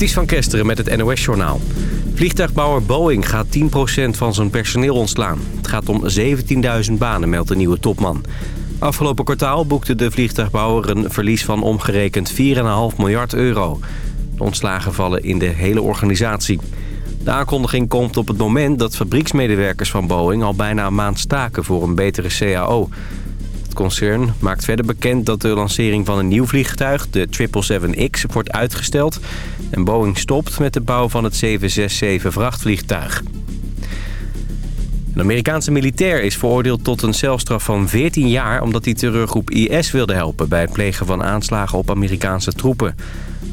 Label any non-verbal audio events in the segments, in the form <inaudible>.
Ties van Kesteren met het NOS-journaal. Vliegtuigbouwer Boeing gaat 10% van zijn personeel ontslaan. Het gaat om 17.000 banen, meldt de nieuwe topman. Afgelopen kwartaal boekte de vliegtuigbouwer een verlies van omgerekend 4,5 miljard euro. De ontslagen vallen in de hele organisatie. De aankondiging komt op het moment dat fabrieksmedewerkers van Boeing... al bijna een maand staken voor een betere CAO. Het concern maakt verder bekend dat de lancering van een nieuw vliegtuig, de 777X, wordt uitgesteld. En Boeing stopt met de bouw van het 767 vrachtvliegtuig. Een Amerikaanse militair is veroordeeld tot een celstraf van 14 jaar... omdat hij terreurgroep IS wilde helpen bij het plegen van aanslagen op Amerikaanse troepen.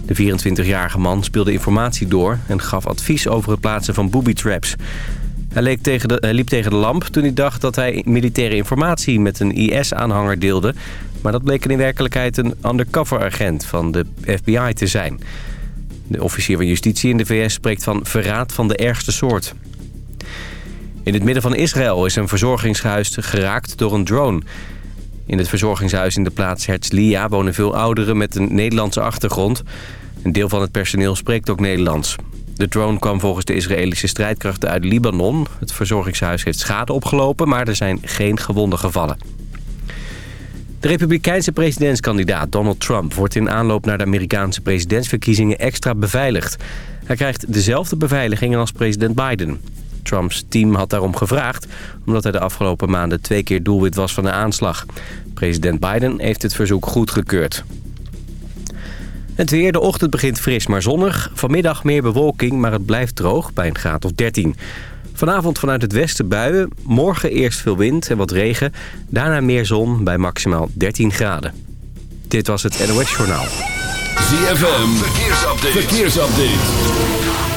De 24-jarige man speelde informatie door en gaf advies over het plaatsen van booby traps. Hij, tegen hij liep tegen de lamp toen hij dacht dat hij militaire informatie met een IS-aanhanger deelde. Maar dat bleek in werkelijkheid een undercover-agent van de FBI te zijn. De officier van justitie in de VS spreekt van verraad van de ergste soort. In het midden van Israël is een verzorgingshuis geraakt door een drone. In het verzorgingshuis in de plaats Herzliya wonen veel ouderen met een Nederlandse achtergrond. Een deel van het personeel spreekt ook Nederlands. De drone kwam volgens de Israëlische strijdkrachten uit Libanon. Het verzorgingshuis heeft schade opgelopen, maar er zijn geen gewonden gevallen. De republikeinse presidentskandidaat Donald Trump wordt in aanloop naar de Amerikaanse presidentsverkiezingen extra beveiligd. Hij krijgt dezelfde beveiligingen als president Biden. Trumps team had daarom gevraagd... omdat hij de afgelopen maanden twee keer doelwit was van een aanslag. President Biden heeft het verzoek goedgekeurd. Het weer, de ochtend begint fris maar zonnig. Vanmiddag meer bewolking, maar het blijft droog bij een graad of 13. Vanavond vanuit het westen buien. Morgen eerst veel wind en wat regen. Daarna meer zon bij maximaal 13 graden. Dit was het NOS Journaal. ZFM, verkeersupdate. verkeersupdate.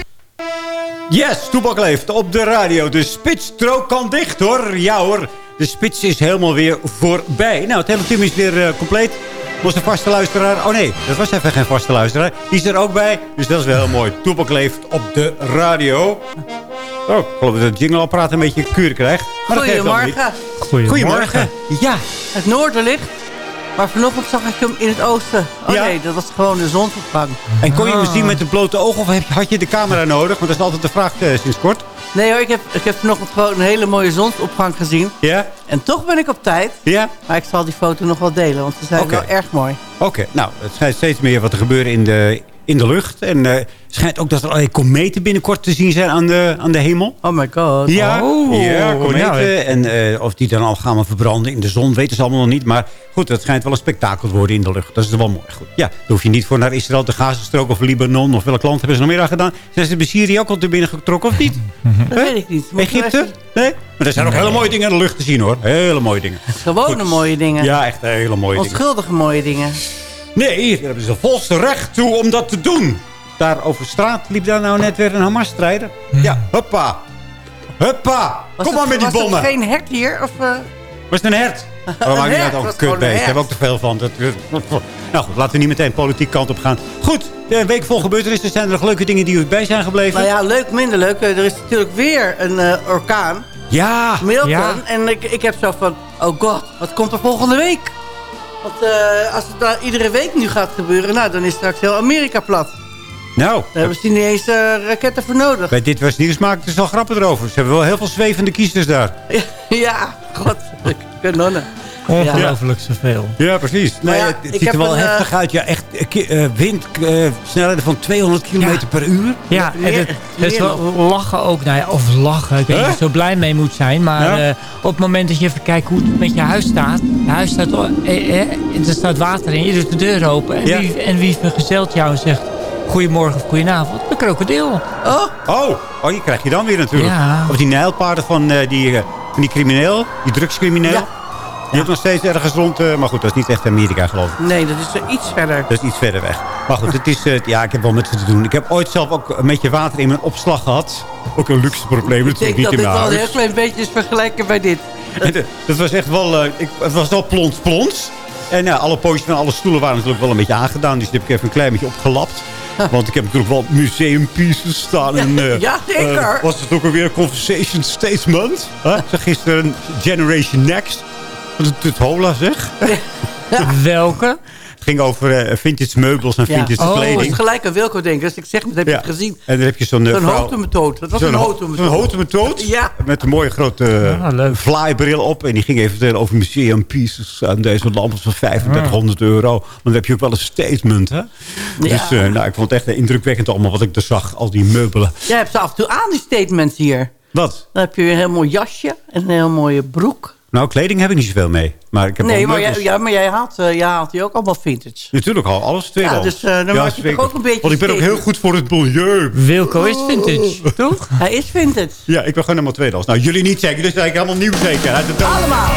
Yes, Toebak leeft op de radio. De spitsstrook kan dicht hoor. Ja hoor. De spits is helemaal weer voorbij. Nou, het hele team is weer uh, compleet. Was een vaste luisteraar. Oh nee, dat was even geen vaste luisteraar. Die is er ook bij. Dus dat is wel heel mooi. Toepak leeft op de radio. Oh, ik geloof dat het jingleapparaat een beetje kuur krijgt. Maar Goedemorgen. Goedemorgen. Goedemorgen. Ja. Het noorderlicht. Maar vanochtend zag ik hem in het oosten. Oh ja. nee, dat was gewoon de zonsopgang. En kon je hem ah. zien met een blote oog of had je de camera nodig? Want dat is altijd de vraag uh, sinds kort. Nee hoor, ik heb, ik heb vanochtend gewoon een hele mooie zonsopgang gezien. Ja? En toch ben ik op tijd. Ja? Maar ik zal die foto nog wel delen, want ze zijn wel erg mooi. Oké, nou, het schijnt steeds meer wat te gebeuren in de, in de lucht. En uh, schijnt ook dat er allerlei kometen binnenkort te zien zijn aan de, aan de hemel. Oh my god. Ja, oh. ja kometen. en uh, of die dan al gaan verbranden in de zon, weten ze allemaal nog niet. Maar goed, het schijnt wel een spektakel te worden in de lucht. Dat is wel mooi. Goed. Ja, daar hoef je niet voor naar Israël, de Gazastrook of Libanon. Of welk land hebben ze nog meer aan gedaan? Zijn ze bij Syrië ook al te binnen getrokken of niet? <laughs> Dat weet ik niet. Egypte? Nee? Maar er zijn ook hele mooie dingen in de lucht te zien hoor. Hele mooie dingen. Gewone mooie dingen. Ja, echt hele mooie dingen. Onschuldige mooie dingen. Nee, daar hebben ze volste recht toe om dat te doen. Daar over straat liep daar nou net weer een Hamas-strijder. Ja, huppa. Huppa. Kom maar met die bommen. Was er geen hert hier? Of, uh... Was het een hert? <laughs> Oh, maakt niet uit, ook een kutbeest. Daar hebben ook te veel van. Dat, nou goed, laten we niet meteen politiek kant op gaan. Goed, een week vol gebeurtenissen. Zijn er nog leuke dingen die u bij zijn gebleven? Nou ja, leuk, minder leuk. Er is natuurlijk weer een uh, orkaan. Ja. Milton. Ja. En ik, ik heb zo van, oh god, wat komt er volgende week? Want eh, als het daar iedere week nu gaat gebeuren... Nou, dan is straks heel Amerika plat. Nou, Daar hebben ze niet eens eh, raketten voor nodig. bij Dit Was Nieuws maakten ze al grappen erover. Ze hebben wel heel veel zwevende kiezers daar. <laughs> ja, god. Kanonnen. <laughs> Ongelooflijk zoveel. Ja, precies. Maar Nee, ja, het ik ziet er wel een, eh, heftig uit. Ja, echt eh, eh, wind, eh, snelheden van 200 km per uur. Ja, en het, het is wel lachen ook. Nou ja, of lachen. Ik weet niet of je zo blij mee moet zijn. Maar Ja? eh, op het moment dat je even kijkt hoe het met je huis staat. Je huis staat, eh, eh, er staat water in. Je doet de deur open. En, Ja. wie, en wie vergezelt jou en zegt... Goedemorgen of goedenavond. De krokodil. Oh, Oh, oh, die krijg je dan weer natuurlijk. Ja. Of die nijlpaarden van, eh, die, van die crimineel, die drugscrimineel. Ja. Die heeft nog steeds ergens rond. eh, maar goed, dat is niet echt Amerika geloof ik. nee, dat is er iets verder. Dat is iets verder weg. Maar goed, het is, eh, ja, ik heb wel met ze te doen. Ik heb ooit zelf ook een beetje water in mijn opslag gehad. Ook een luxe probleem Ik natuurlijk denk niet dat in dit mijn wel een huis. heel klein beetje is vergelijken bij dit. En dat was echt wel, eh, ik, het was wel plons plons. En ja, alle pootjes van alle stoelen waren natuurlijk wel een beetje aangedaan. Dus die heb ik even een klein beetje opgelapt. Want ik heb natuurlijk wel museumpieces staan. En, eh, Ja, zeker. eh, was het ook alweer een Conversation Statement? Huh? Ik gisteren een Generation Next. Het hola zeg. <laughs> Welke? Het ging over eh, vintage meubels en Ja. vintage Oh, Ik moest kleding. gelijk aan Wilco denken. Dus ik zeg, dat heb je Ja. het gezien. En dan heb je zo'n... eh, Zo'n hotemethode. Dat was een ho- hotemethode. Zo'n hotemethode? <laughs> Ja. Met een mooie grote Ah, flybril op. En die ging even vertellen over museum pieces. En deze lamp van 3500 euro. Want dan heb je ook wel een statement, hè? Dus eh, nou, ik vond het echt indrukwekkend allemaal wat ik er zag. Al die meubelen. Jij hebt ze af en toe aan, die statements hier. Wat? Dan heb je een heel mooi jasje en een heel mooie broek. Nou, kleding heb ik niet zoveel mee. Maar ik heb Nee, maar jij, meubels. ja, maar jij haalt, eh, jij haalt hier ook allemaal vintage. Natuurlijk al, alles tweedehands. Ja, dus, eh, dan maak je toch ook een beetje Want ik ben ook heel goed voor het milieu. Wilco is vintage, <laughs> toch? Hij is vintage. Ja, ik ben gewoon helemaal tweedehands. Nou, jullie niet zeker, dus eigenlijk helemaal nieuw zeker. Allemaal.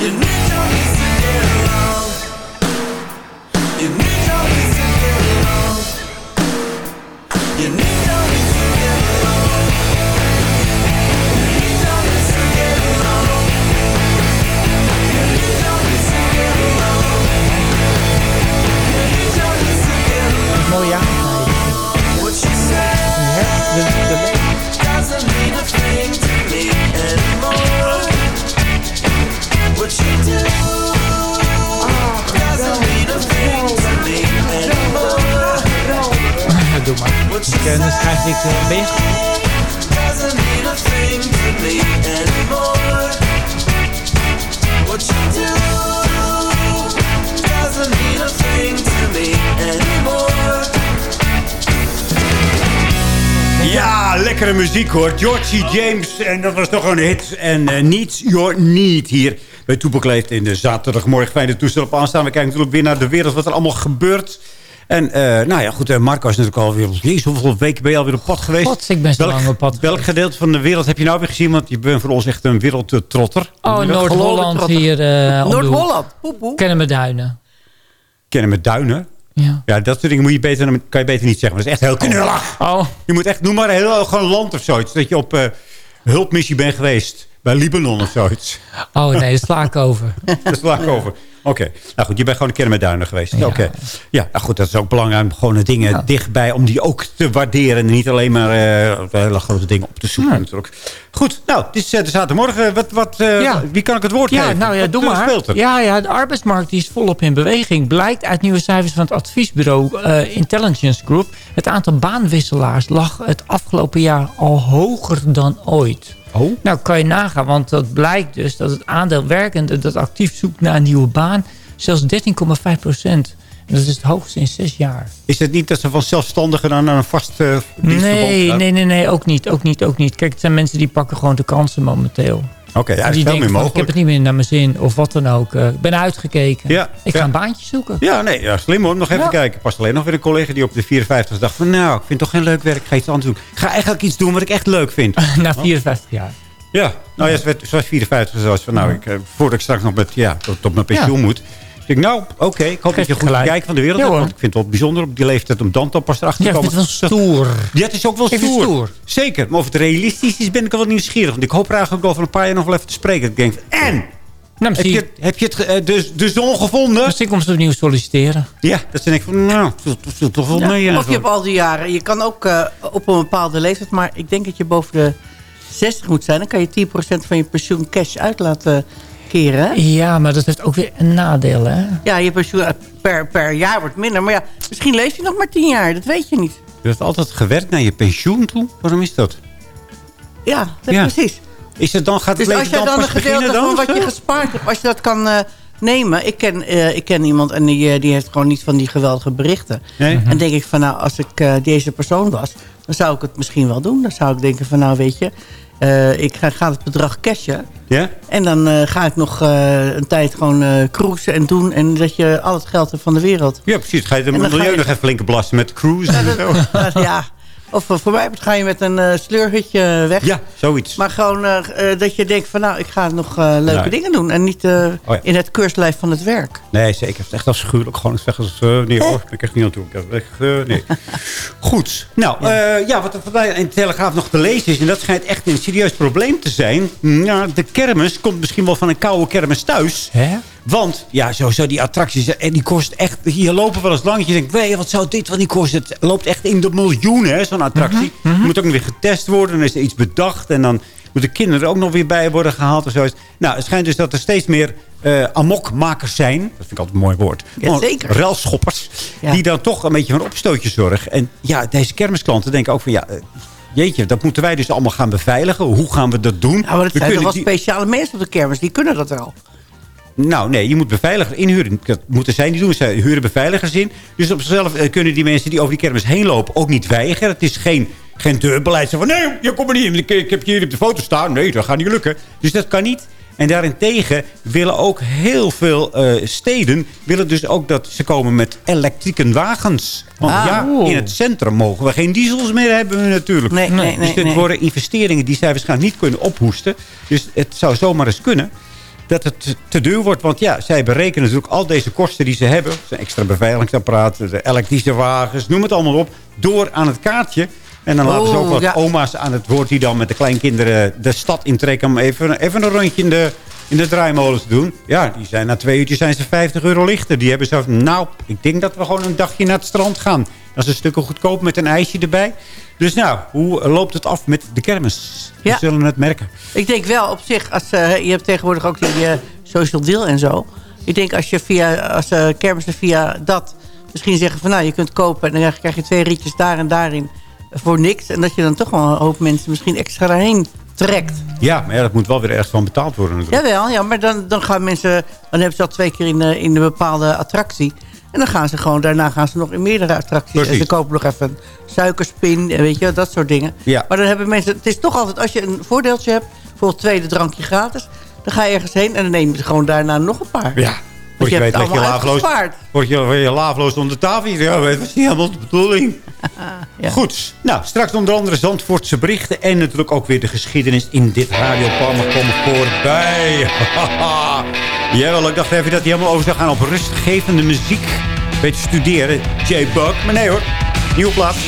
You need your lekkere muziek hoor. Georgie James. En dat was toch een hit. En uh, Needs Your Need hier bij Toepak leeft in de zaterdagmorgen. Fijne toestel op aanstaan. We kijken natuurlijk weer naar de wereld. Wat er allemaal gebeurt. En uh, nou ja, goed. Uh, Marco is natuurlijk alweer... Jezus, hoeveel weken ben je alweer op pad geweest? God, ik ben zo welk, lang op pad Welk gedeelte van de wereld heb je nou weer gezien? Want je bent voor ons echt een wereldtrotter. Oh, Noord-Holland hier. Uh, Noord-Holland. Kennen me duinen. Kennen met duinen? Ja. ja, dat soort dingen moet je beter, kan je beter niet zeggen. Maar dat is echt heel knullig. Oh. Je moet echt, noem maar heel gewoon land of zoiets. Dat je op uh, hulpmissie bent geweest. Bij Libanon of zoiets. Oh nee, dat sla ik over. <laughs> dat sla ik over. Oké, okay. nou goed, je bent gewoon een keer met duinen geweest. Ja. Oké, okay. ja, nou goed, dat is ook belangrijk om gewoon de dingen ja. dichtbij, om die ook te waarderen. En niet alleen maar uh, hele grote dingen op te zoeken ja. natuurlijk. Goed, nou, het is uh, de zaterdagmorgen. Wat, wat, uh, ja. Wie kan ik het woord ja, geven? Nou ja, wat, doe maar. Ja, ja, de arbeidsmarkt die is volop in beweging. Blijkt uit nieuwe cijfers van het adviesbureau Intelligence Group. Het aantal baanwisselaars lag het afgelopen jaar al hoger dan ooit. Oh? Nou, kan je nagaan, want dat blijkt dus dat het aandeel werkenden dat actief zoekt naar een nieuwe baan, zelfs 13,5 procent. Dat is het hoogste in zes jaar. Is het niet dat ze van zelfstandigen dan naar een vast uh, nee, nee, nee, nee, ook niet, ook niet, ook niet. Kijk, het zijn mensen die pakken gewoon de kansen momenteel. Oké, okay, ja, die is veel denken meer mogelijk. ik heb het niet meer naar mijn zin of wat dan ook. Uh, ik ben uitgekeken. Ja, ik ja. ga een baantje zoeken. Ja, nee, ja, slim hoor. Nog even kijken. Pas alleen nog weer een collega die op de 54 dacht van... nou, ik vind toch geen leuk werk. Ik ga iets anders doen. Ik ga eigenlijk iets doen wat ik echt leuk vind. <laughs> Na 54 jaar. Ja, nou ja, ze was 54. Ze was van, nou, ik, eh, voordat ik straks nog met, ja, tot, tot mijn pensioen moet. Dus ik, nou, oké. ik hoop dat je goed gelijk. kijkt van de wereld Ja. Want ik vind het wel bijzonder op die leeftijd om dan toch pas erachter Ja, te komen. vind het wel stoer. Ja, het is ook wel stoer. stoer. Zeker. Maar of het realistisch is, ben ik wel nieuwsgierig. Want ik hoop er eigenlijk ook over een paar jaar nog wel even te spreken. Dat Ik denk, van, en? Nou, Heb misschien, je, het- heb je het, eh, de, de zon gevonden? misschien komt ze opnieuw solliciteren. Ja, dat denk ik van, nou, het viel toch wel Ja, mee. of je hebt al die jaren. Je kan ook eh, op een bepaalde leeftijd. Maar ik denk dat je boven de 60 moet zijn. Dan kan je 10% van je pensioen cash uit laten keren. hè? Ja, maar dat heeft ook weer een nadeel, hè? Ja, je pensioen eh, per, per jaar wordt minder. Maar ja, misschien leef je nog maar 10 jaar. Dat weet je niet. Je hebt altijd gewerkt naar je pensioen toe? Waarom is dat? Ja, dat Ja. precies. Is het dan, gaat het Dus als leven dan dan een pas beginnen gedeelte dan? wat je gespaard hebt... als je dat kan eh, nemen... Ik ken, eh, ik ken iemand en die, die heeft gewoon niet van die geweldige berichten. Nee? En denk ik van, nou, als ik eh, deze persoon was... dan zou ik het misschien wel doen. Dan zou ik denken van, nou, weet je... eh, ik ga, ga het bedrag cashen. Ja? En dan eh, ga ik nog eh, een tijd gewoon cruisen en doen. En dat je al het geld hebt van de wereld. Ja, precies. Ga je de milieu nog even flink belasten met cruise en zo. <laughs> ja. Of eh, voor mij ga je met een eh, sleurhutje weg. Ja, zoiets. Maar gewoon eh, dat je denkt van nou, ik ga nog leuke Nee. dingen doen. En niet Oh ja. in het keurslijf van het werk. Nee, zeker. Het is echt afschuwelijk. Gewoon zeggen als... nee, hoor, ik echt niet aan toe. Ik heb echt, nee. <laughs> Goed. Nou, ja. ja, wat er vandaag in de Telegraaf nog te lezen is... en dat schijnt echt een serieus probleem te zijn... Ja, de kermis komt misschien wel van een koude kermis thuis... Hè? Want, ja, sowieso die attracties, en die kost echt... Hier lopen wel eens lang. Je denkt, wat zou dit wel niet kosten? Het loopt echt in de miljoenen, hè, zo'n attractie. Moet ook nog weer getest worden. Dan is er iets bedacht. En dan moeten kinderen er ook nog weer bij worden gehaald. En zo. Nou, het schijnt dus dat er steeds meer eh, amokmakers zijn. Dat vind ik altijd een mooi woord. Ja, zeker. Relschoppers. Ja. Die dan toch een beetje van opstootje zorgen. En ja, deze kermisklanten denken ook van... ja. eh, Jeetje, dat moeten wij dus allemaal gaan beveiligen. Hoe gaan we dat doen? Nou, maar dat We zijn toch wel die- speciale mensen op de kermis. Die kunnen dat wel. Nou, nee, je moet beveiligers inhuren. Dat moeten zij niet doen. Zij huren beveiligers in. Dus op zichzelf eh, kunnen die mensen die over die kermis heen lopen ook niet weigeren. Het is geen, geen deurbeleid. Zo van, nee, je komt er niet in. Ik, ik heb je hier op de foto staan. Nee, dat gaat niet lukken. Dus dat kan niet. En daarentegen willen ook heel veel eh, steden... willen dus ook dat ze komen met elektrieke wagens. Want Ah, ja, in het centrum mogen we geen diesels meer hebben natuurlijk. Nee, nee, dus nee. dit nee. worden investeringen die zij waarschijnlijk niet kunnen ophoesten. Dus het zou zomaar eens kunnen dat het te- duur wordt. Want ja, zij berekenen natuurlijk al deze kosten die ze hebben. Zijn extra beveiligingsapparaten, de elektrische wagens, noem het allemaal op. Door aan het kaartje. En dan laten ze ook Oh, wat ja. oma's aan het woord die dan met de kleinkinderen de stad intrekken. Om even, even een rondje in de, in de draaimolen te doen. Ja, die zijn na twee uurtjes zijn ze 50 euro lichter. Die hebben van, nou, ik denk dat we gewoon een dagje naar het strand gaan. Dat is een stukje goedkoop met een ijsje erbij. Dus nou, hoe loopt het af met de kermis? We Ja. zullen het merken. Ik denk wel op zich, als, eh, je hebt tegenwoordig ook die eh, social deal en zo. Ik denk als je via, als uh, kermissen via dat misschien zeggen van... nou, je kunt kopen en dan krijg je twee rietjes daar en daarin voor niks. En dat je dan toch wel een hoop mensen misschien extra daarheen trekt. Ja, maar ja, dat moet wel weer ergens van betaald worden natuurlijk. Jawel, ja, maar dan, dan gaan mensen... dan hebben ze al twee keer in, in een bepaalde attractie... En dan gaan ze gewoon, daarna gaan ze nog in meerdere attracties. En ze kopen nog even een suikerspin, en weet je, dat soort dingen. Ja. Maar dan hebben mensen, het is toch altijd, als je een voordeeltje hebt, bijvoorbeeld tweede drankje gratis, dan ga je ergens heen en dan neem je gewoon daarna nog een paar. Ja. Voor je, je weet leg je laafloos, word je, word je laafloos onder de tafel. Ja, dat was niet helemaal de bedoeling. <laughs> Ja. Goed. Nou, straks onder andere Zandvoortse berichten. En natuurlijk ook weer de geschiedenis in dit radioprogramma komen voorbij. <laughs> Jawel, ik dacht even dat hij helemaal over zou gaan op rustgevende muziek. Beetje studeren. J-Bug. Maar nee hoor. Nieuwe plaats.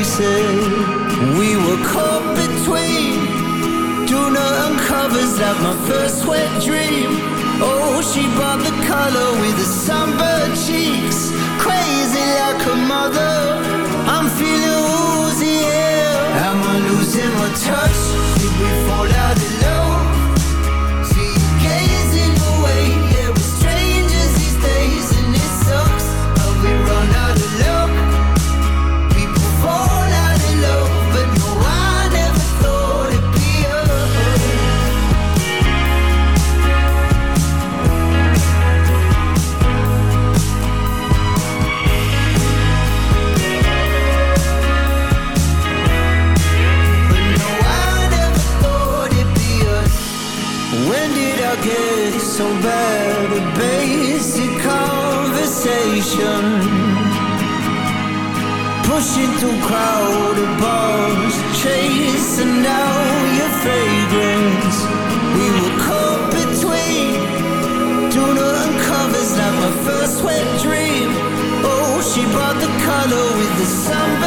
Faces We were caught between tuna and covers like my first wet dream. Oh, she brought the color with the sunburned cheeks. Crazy like a mother. I'm feeling woozy, yeah. Am I losing my touch? Did we fall out Pushing through crowded bars, chasing down your fragrance. We were caught between tuna and covers like my first wet dream. Oh, she brought the color with the sunburned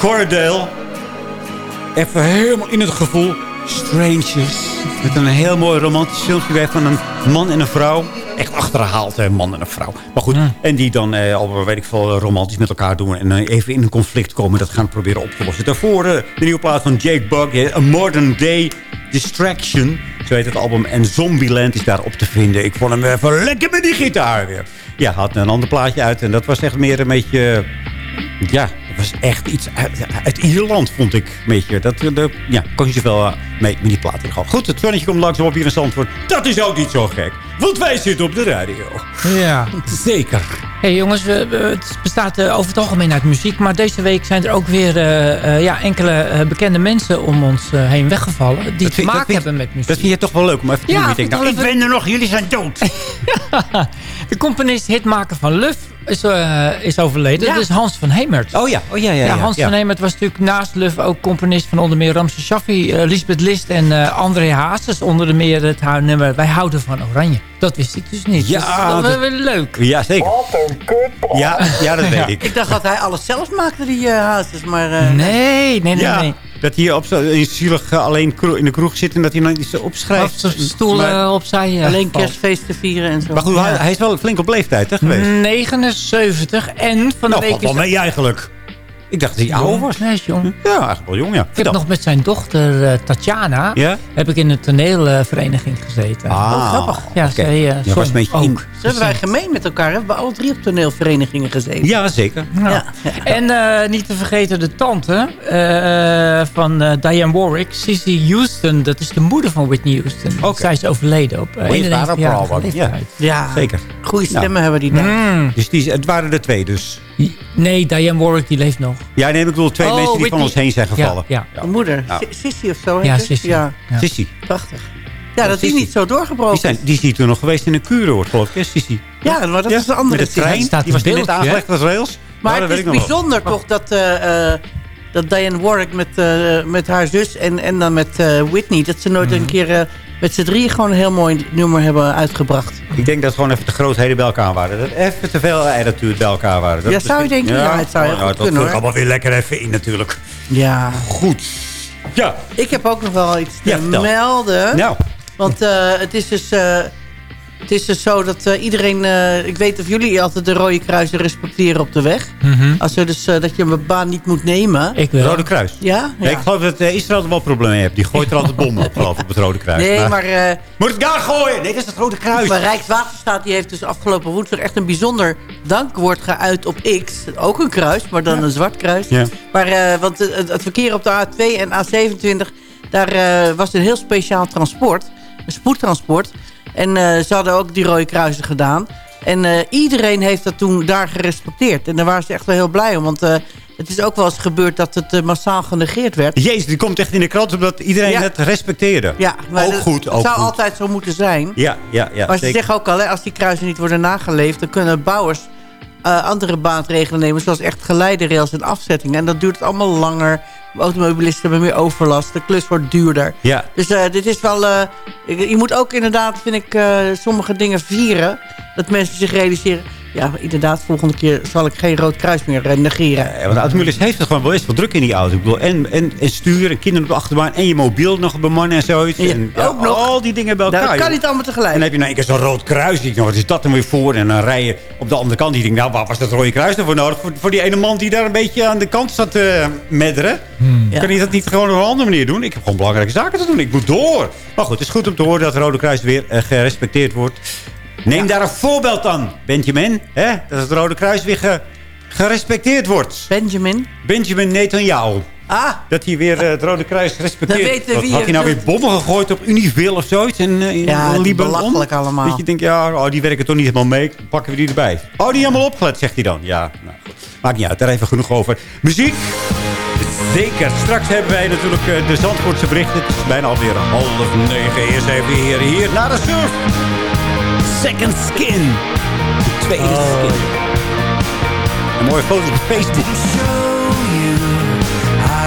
Cordale. Even helemaal in het gevoel. Strangers. Met een heel mooi romantisch filmpje bij van een man en een vrouw. Echt achterhaald, hè, een man en een vrouw. Maar goed, en die dan eh, al, weet ik veel, romantisch met elkaar doen. En eh, even in een conflict komen. Dat gaan proberen op te lossen. Daarvoor eh, de nieuwe plaat van Jake Bug. eh, A Modern Day Distraction. Zo heet het album. En Zombieland is daar op te vinden. Ik vond hem even lekker met die gitaar weer. Ja, had een ander plaatje uit. En dat was echt meer een beetje... Ja, was echt iets uit, uit Ierland, vond ik. Een beetje. Dat, de, ja, kon je zoveel uh, mee met die plaat Goed, het zonnetje komt langzaam op hier in Zandvoort. Dat is ook niet zo gek. Want wij zitten op de radio. Ja. Zeker. hey jongens, het bestaat eh, over het algemeen uit muziek. Maar deze week zijn er ook weer eh, eh, ja, enkele bekende mensen om ons heen weggevallen. Die Dat te vind- maken vind- hebben met muziek. Dat vind je toch wel leuk om even te Ja, doen. Je vind denkt, ik nou, ik ben er nog, jullie zijn dood. <laughs> De componist, hitmaker van Luf is, is overleden. Ja. Dat is Hans van Hemert. Oh ja, oh ja, ja. Ja, ja, Hans ja. van Hemert was natuurlijk naast Luf ook componist van onder meer Ramse Shaffi, Lisbeth List en eh, André Hazes. Onder meer het haar nummer Wij houden van Oranje. Dat wist ik dus niet. Ja, Dus dat dat- wel leuk. Ja, zeker. Ja, ja, dat <laughs> weet ik. Ik dacht dat hij alles zelf maakte, die hazes. Maar eh, Nee, nee, nee. Ja, nee. dat hij op in zielig eh, alleen in de kroeg zit en dat hij nog iets opschrijft. Of zijn stoel Maar- eh, opzij. eh, alleen kerstfeesten vieren en zo. Maar goed, hij, hij is wel flink op leeftijd hè, geweest. 79 en van de nou, week wel is... mee eigenlijk. Ik dacht dat hij ouder was. Nee, jong. Ja, eigenlijk wel jong, ja. Ik heb nog met zijn dochter eh, Tatjana... Ja? heb ik in een toneelvereniging gezeten. Ah, Oh, grappig. Ja, oké. zij Ja, was zong een beetje ook. Dat hebben wij gemeen met elkaar. Hebben we alle drie op toneelverenigingen gezeten. Ja, zeker. Ja. Ja. En eh, niet te vergeten de tante van Diane Warwick, Cissy Houston. Dat is de moeder van Whitney Houston. Zij is overleden op uh, We've got a 91 problem. leeftijd. Ja, Zeker. goede Nou. stemmen hebben die daar. Mm. Dus die, het waren er twee dus. Nee, Diane Warwick die leeft nog. Ja, nee, ik bedoel twee Oh, mensen die van ons heen zijn gevallen. Ja, De moeder, Nou. Si- Sissy of zo heet ja? Sissy. Ja, Ja. Sissy. prachtig. Ja, dat is niet zo doorgebroken. Die, zijn, die is hier toen nog geweest in een kuuroord, geloof ik. Sissy. Ja, maar dat Ja, is een andere Met de trein. staat Die was in net beeld, aangelegd als rails. Maar dat het weet is ik nog wel. bijzonder toch dat, eh, eh, dat Diane Warwick met, eh, met haar zus en, en dan met eh, Whitney... dat ze nooit Mhm. een keer eh, met z'n drieën gewoon een heel mooi nummer hebben uitgebracht. Ik denk dat gewoon even de grootheden bij elkaar waren. Dat even te veel attitude bij elkaar waren. Dat Ja, zou je denken? Ja, het zou heel Oh, goed dat vul ik allemaal weer lekker even in natuurlijk. Ja. Goed. Ja. Ik heb ook nog wel iets te Ja, melden. Nou, Want eh, het is dus... eh, het is dus zo dat eh, iedereen... eh, ik weet of jullie altijd de Rode Kruisen respecteren op de weg. Mhm. Als er dus, eh, dat je een baan niet moet nemen. Ik wel. Rode Kruis. Ja? Ja. ik geloof dat eh, Israël er wel problemen heeft. Die gooit er altijd bommen op, geloof ik, op het Rode Kruis. Nee, maar... eh, Moet het daar gooien? Nee, dat is het Rode Kruis. Maar Rijkswaterstaat die heeft dus afgelopen woensdag echt een bijzonder dankwoord geuit op X. Ook een kruis, maar dan een zwart kruis. Ja. Maar, eh, want het, het verkeer op de A2 en A27, daar eh, was een heel speciaal transport. Een spoedtransport. En eh, ze hadden ook die rode kruisen gedaan. En eh, iedereen heeft dat toen daar gerespecteerd. En daar waren ze echt wel heel blij om. Want eh, het is ook wel eens gebeurd dat het massaal genegeerd werd. Jezus, die komt echt in de krant omdat iedereen Ja. het respecteerde. Ja, maar ook dat- goed, Het ook zou goed. altijd zo moeten zijn. Ja, ja, ja. maar ze zeggen ook al, hè, als die kruisen niet worden nageleefd... dan kunnen bouwers eh, andere maatregelen nemen... zoals echt geleiderrails en afzettingen. En dat duurt allemaal langer. Automobilisten hebben meer overlast. De klus wordt duurder. Ja. Dus eh, dit is wel... eh, je moet ook inderdaad, vind ik, sommige dingen vieren. Dat mensen zich realiseren... Ja, inderdaad, volgende keer zal ik geen rood kruis meer eh, negeren. Ja, want de automobilist heeft het gewoon wel eens wel druk in die auto. Ik bedoel, en, en, en sturen, en kinderen op de achterbaan... en je mobiel nog bemannen en zoiets. Ja, en, ook nog. Al die dingen bij elkaar. dat kan niet allemaal tegelijk. En dan heb je nou één keer zo'n rood kruis. Die, nou, wat is dat dan weer voor? En dan rij je op de andere kant. Die denkt, nou, waar was dat rode kruis dan voor nodig? Voor, voor die ene man die daar een beetje aan de kant zat te medderen. Ja. Kan hij dat niet gewoon op een andere manier doen? Ik heb gewoon belangrijke zaken te doen. Ik moet door. Maar goed, het is goed om te horen dat het Rode Kruis weer eh, gerespecteerd wordt. Neem daar een voorbeeld aan, Benjamin. Hè? Dat het Rode Kruis weer ge- gerespecteerd wordt. Benjamin. Benjamin Netanyahu. Ah, Dat hij weer eh, het Rode Kruis gerespecteerd Dan weten wie Had hij nou weer bommen gegooid op Univille of zoiets? In, eh, in Ja, Libanon? belachelijk allemaal. Dat je denkt, ja, oh, die werken toch niet helemaal mee. Dan pakken we die erbij. Oh, die helemaal opgelet, zegt hij dan. Ja, nou goed. Maakt niet uit, daar even genoeg over. Muziek? Zeker. Straks hebben wij natuurlijk eh, de Zandvoortse berichten. Het is bijna alweer half negen. Eerst even hier, hier naar de surf. Second Skin. De tweede oh. skin. Een mooie foto op Facebook.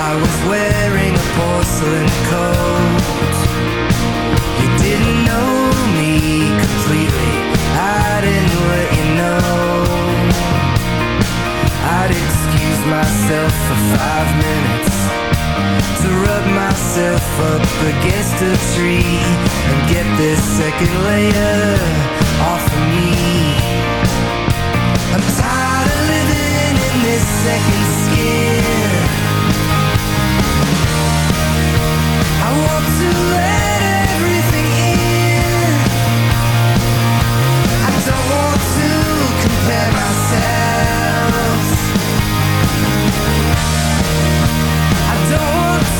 I was wearing a porcelain coat. You didn't know me completely. I didn't let you know. I'd excuse myself for five minutes to rub myself up against a tree and get this second layer off of me. I'm tired of living in this second skin. I want to let everything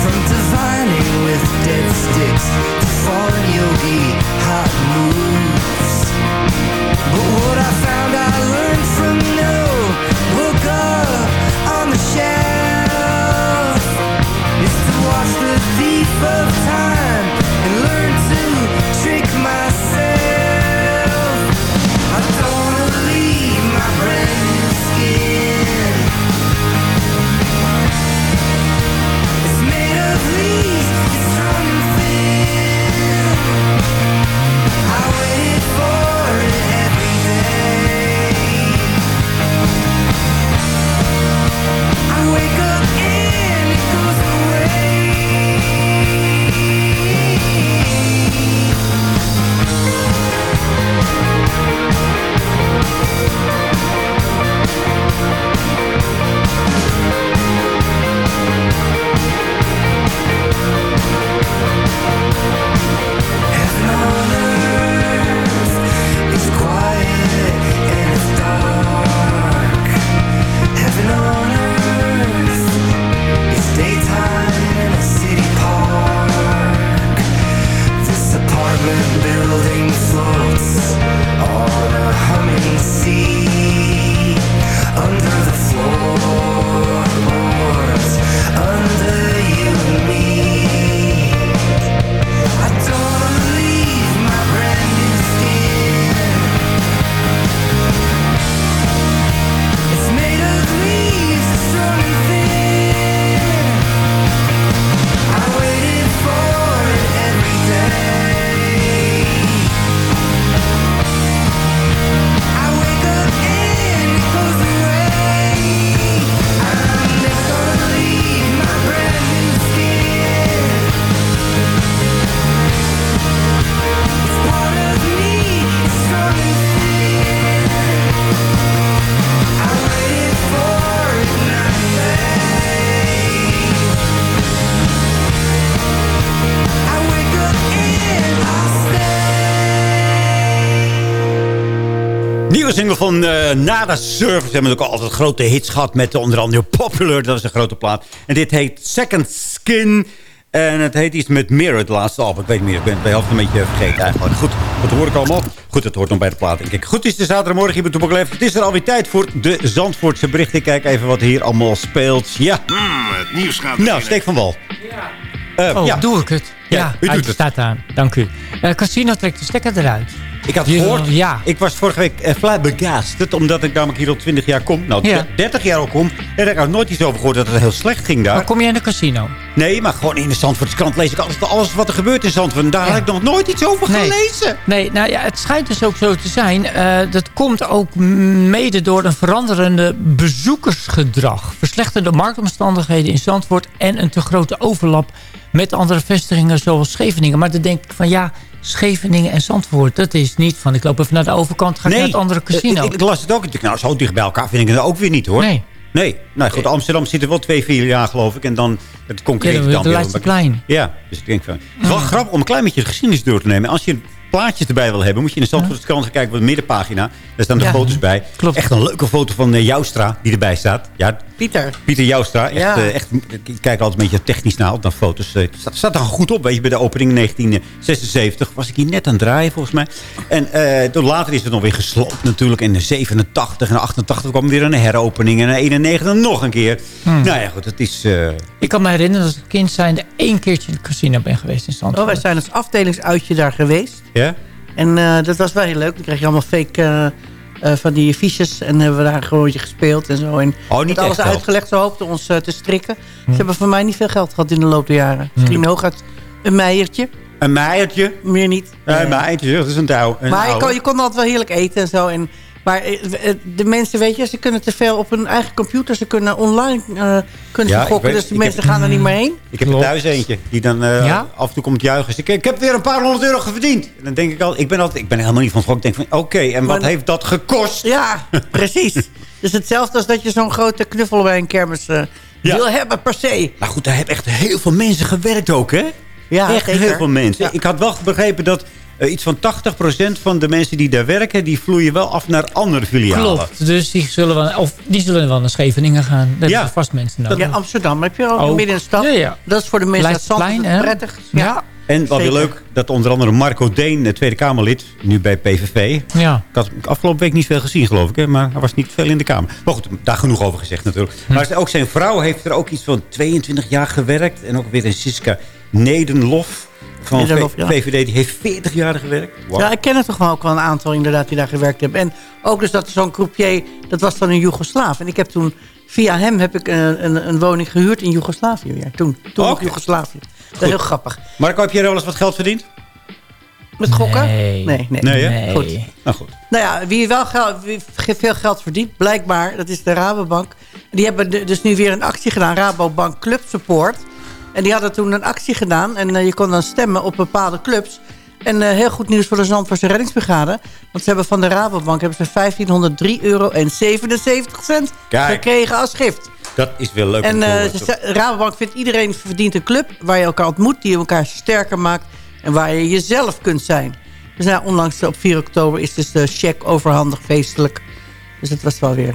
From divining with dead sticks to foreign yogi hot moves. But what I found, I learned from no. Up on the shelf. To the of van eh, Nada. Ze hebben ook altijd grote hits gehad met onder andere Popular. Dat is een grote plaat. En dit heet Second Skin. En het heet iets met Mirror, het laatste album. Ik weet niet meer, ik ben het bij de helft een beetje vergeten eigenlijk. Goed, dat hoor ik allemaal. Goed, het hoort nog bij de plaat, denk ik. Goed, het is de zaterdagmorgen hier bij Toepak Leef. Het is er alweer tijd voor de Zandvoortse bericht. Ik kijk even wat hier allemaal speelt. Ja. het nieuws gaat Nou, steek van wal. Ja. oh, ja. doe ik het? Ja, Ja, u doet het het. staat aan. Dank u. Eh, casino trekt de stekker eruit. Ik had gehoord, ja. ik was vorige week uh, flabbergasted, omdat ik namelijk hier al 20 jaar kom. Nou, Ja. 30 jaar al kom. En ik had nooit iets over gehoord dat het heel slecht ging daar. Maar kom je in een casino? Nee, maar gewoon in de Zandvoortse krant lees ik altijd alles wat er gebeurt in Zandvoort. En daar had ik nog nooit iets over Nee. gelezen. Nee, nou ja, het schijnt dus ook zo te zijn. eh, dat komt ook mede door een veranderende bezoekersgedrag. Verslechterde marktomstandigheden in Zandvoort... en een te grote overlap met andere vestigingen zoals Scheveningen. Maar dan denk ik van ja, Scheveningen en Zandvoort... dat is niet van ik loop even naar de overkant, ga ik naar het andere casino. eh, Ik, ik las het ook. Ik dacht, nou, zo dicht bij elkaar vind ik het ook weer niet, hoor. Nee. Nee. Nou goed, Amsterdam zit er wel twee, vier jaar, geloof ik. En dan het concurrentie Ja, dan. Leidseplein. Ja, dus ik denk van... Het is wel grappig om een klein beetje de geschiedenis door te nemen. Als je plaatjes erbij wil hebben, moet je in de Zandvoortse krant gaan kijken op de middenpagina. Daar staan de Ja. foto's bij. Klopt. Echt een leuke foto van eh, Joustra die erbij staat. Ja, Pieter. Pieter Joustra. Echt, Ja. eh, echt, ik kijk er altijd een beetje technisch naar, naar foto's. Eh, Het staat, staat er goed op, weet je, bij de opening in 1976. Was ik hier net aan het draaien, volgens mij. En eh, toen later is het nog weer gesloopt natuurlijk. In de 87 en 88 kwam weer een heropening. En in 91 nog een keer. Hmm. Nou ja, goed, het is... eh, Ik kan me herinneren dat ik kind zijnde één keertje in het casino ben geweest in Zandvoort. Oh, wij zijn als afdelingsuitje daar geweest. ja? En eh, dat was wel heel leuk. Dan kreeg je allemaal fake eh, van die fiches. En hebben we daar een beetje gespeeld en zo. En Oh, niet alles uitgelegd. Ze hoopten ons eh, te strikken. Ze hebben van mij niet veel geld gehad in de loop der jaren. Misschien hooguit een meijertje. Een meiertje. Meer niet. Een meiertje, dat is een touw. Een maar je kon, je kon altijd wel heerlijk eten en zo. En, maar eh, eh, de mensen, weet je, ze kunnen te veel op hun eigen computer. Ze kunnen online eh, kunnen Ja, gokken. weet- dus de mensen heb- gaan er niet meer heen. Ik heb er thuis eentje die dan eh, Ja? af en toe komt juichen. Ik, ik heb weer een paar honderd euro verdiend. En dan denk ik al, ik ben, altijd, ik ben helemaal niet van het gok. Ik denk van, oké, en wat Maar- heeft dat gekost? Ja, <laughs> precies. dus hetzelfde als dat je zo'n grote knuffel bij een kermis Ja. wil hebben per se. Nou goed, daar hebben echt heel veel mensen gewerkt ook, hè? Ja, echt zeker. heel veel mensen. Ja. Ik had wel begrepen dat eh, iets van 80% van de mensen die daar werken... die vloeien wel af naar andere filialen. Klopt, dus die zullen, wel, of die zullen wel naar Scheveningen gaan. Daar hebben Ja. vast mensen nodig. Ja, Amsterdam heb je ook, Ook. midden in de stad. Ja, ja. Dat is voor de mensen uit Zandvoort prettig. Ja. En wat weer leuk, dat onder andere Marco Deen, de Tweede Kamerlid... nu bij PVV... Ja. Ik had afgelopen week niet veel gezien, geloof ik. Hè? Maar hij was niet veel in de Kamer. Maar goed, daar genoeg over gezegd natuurlijk. Hm. Maar ook zijn vrouw heeft er ook iets van 22 jaar gewerkt. En ook weer een Siska Nederlof van ja. VVD. Die heeft 40 jaar gewerkt. Ja, ik ken er toch wel ook wel een aantal inderdaad die daar gewerkt hebben. En ook dus dat zo'n croupier, dat was dan een Joegoslaaf. En ik heb toen, via hem heb ik een, een, een woning gehuurd in Joegoslavië. Ja, toen, toen ook Joegoslavië. Dat is heel grappig. Marco, heb jij er wel eens wat geld verdiend? Met gokken? Nee. Nee, nee. Nee. Goed. Nou goed. Nou ja, wie wel geld, wie veel geld verdient, blijkbaar, dat is de Rabobank. Die hebben de- dus nu weer een actie gedaan, Rabobank Club Support. En die hadden toen een actie gedaan en eh, je kon dan stemmen op bepaalde clubs. En eh, heel goed nieuws voor de Zandvoortse reddingsbrigade. Want ze hebben van de Rabobank hebben ze 1503,77 euro en 77 cent Kijk. gekregen als gift. Dat is wel leuk. En eh, de Rabobank vindt iedereen verdient een club waar je elkaar ontmoet, die elkaar sterker maakt en waar je jezelf kunt zijn. Dus nou, onlangs op 4 oktober is dus de cheque overhandig feestelijk. Dus het was wel weer...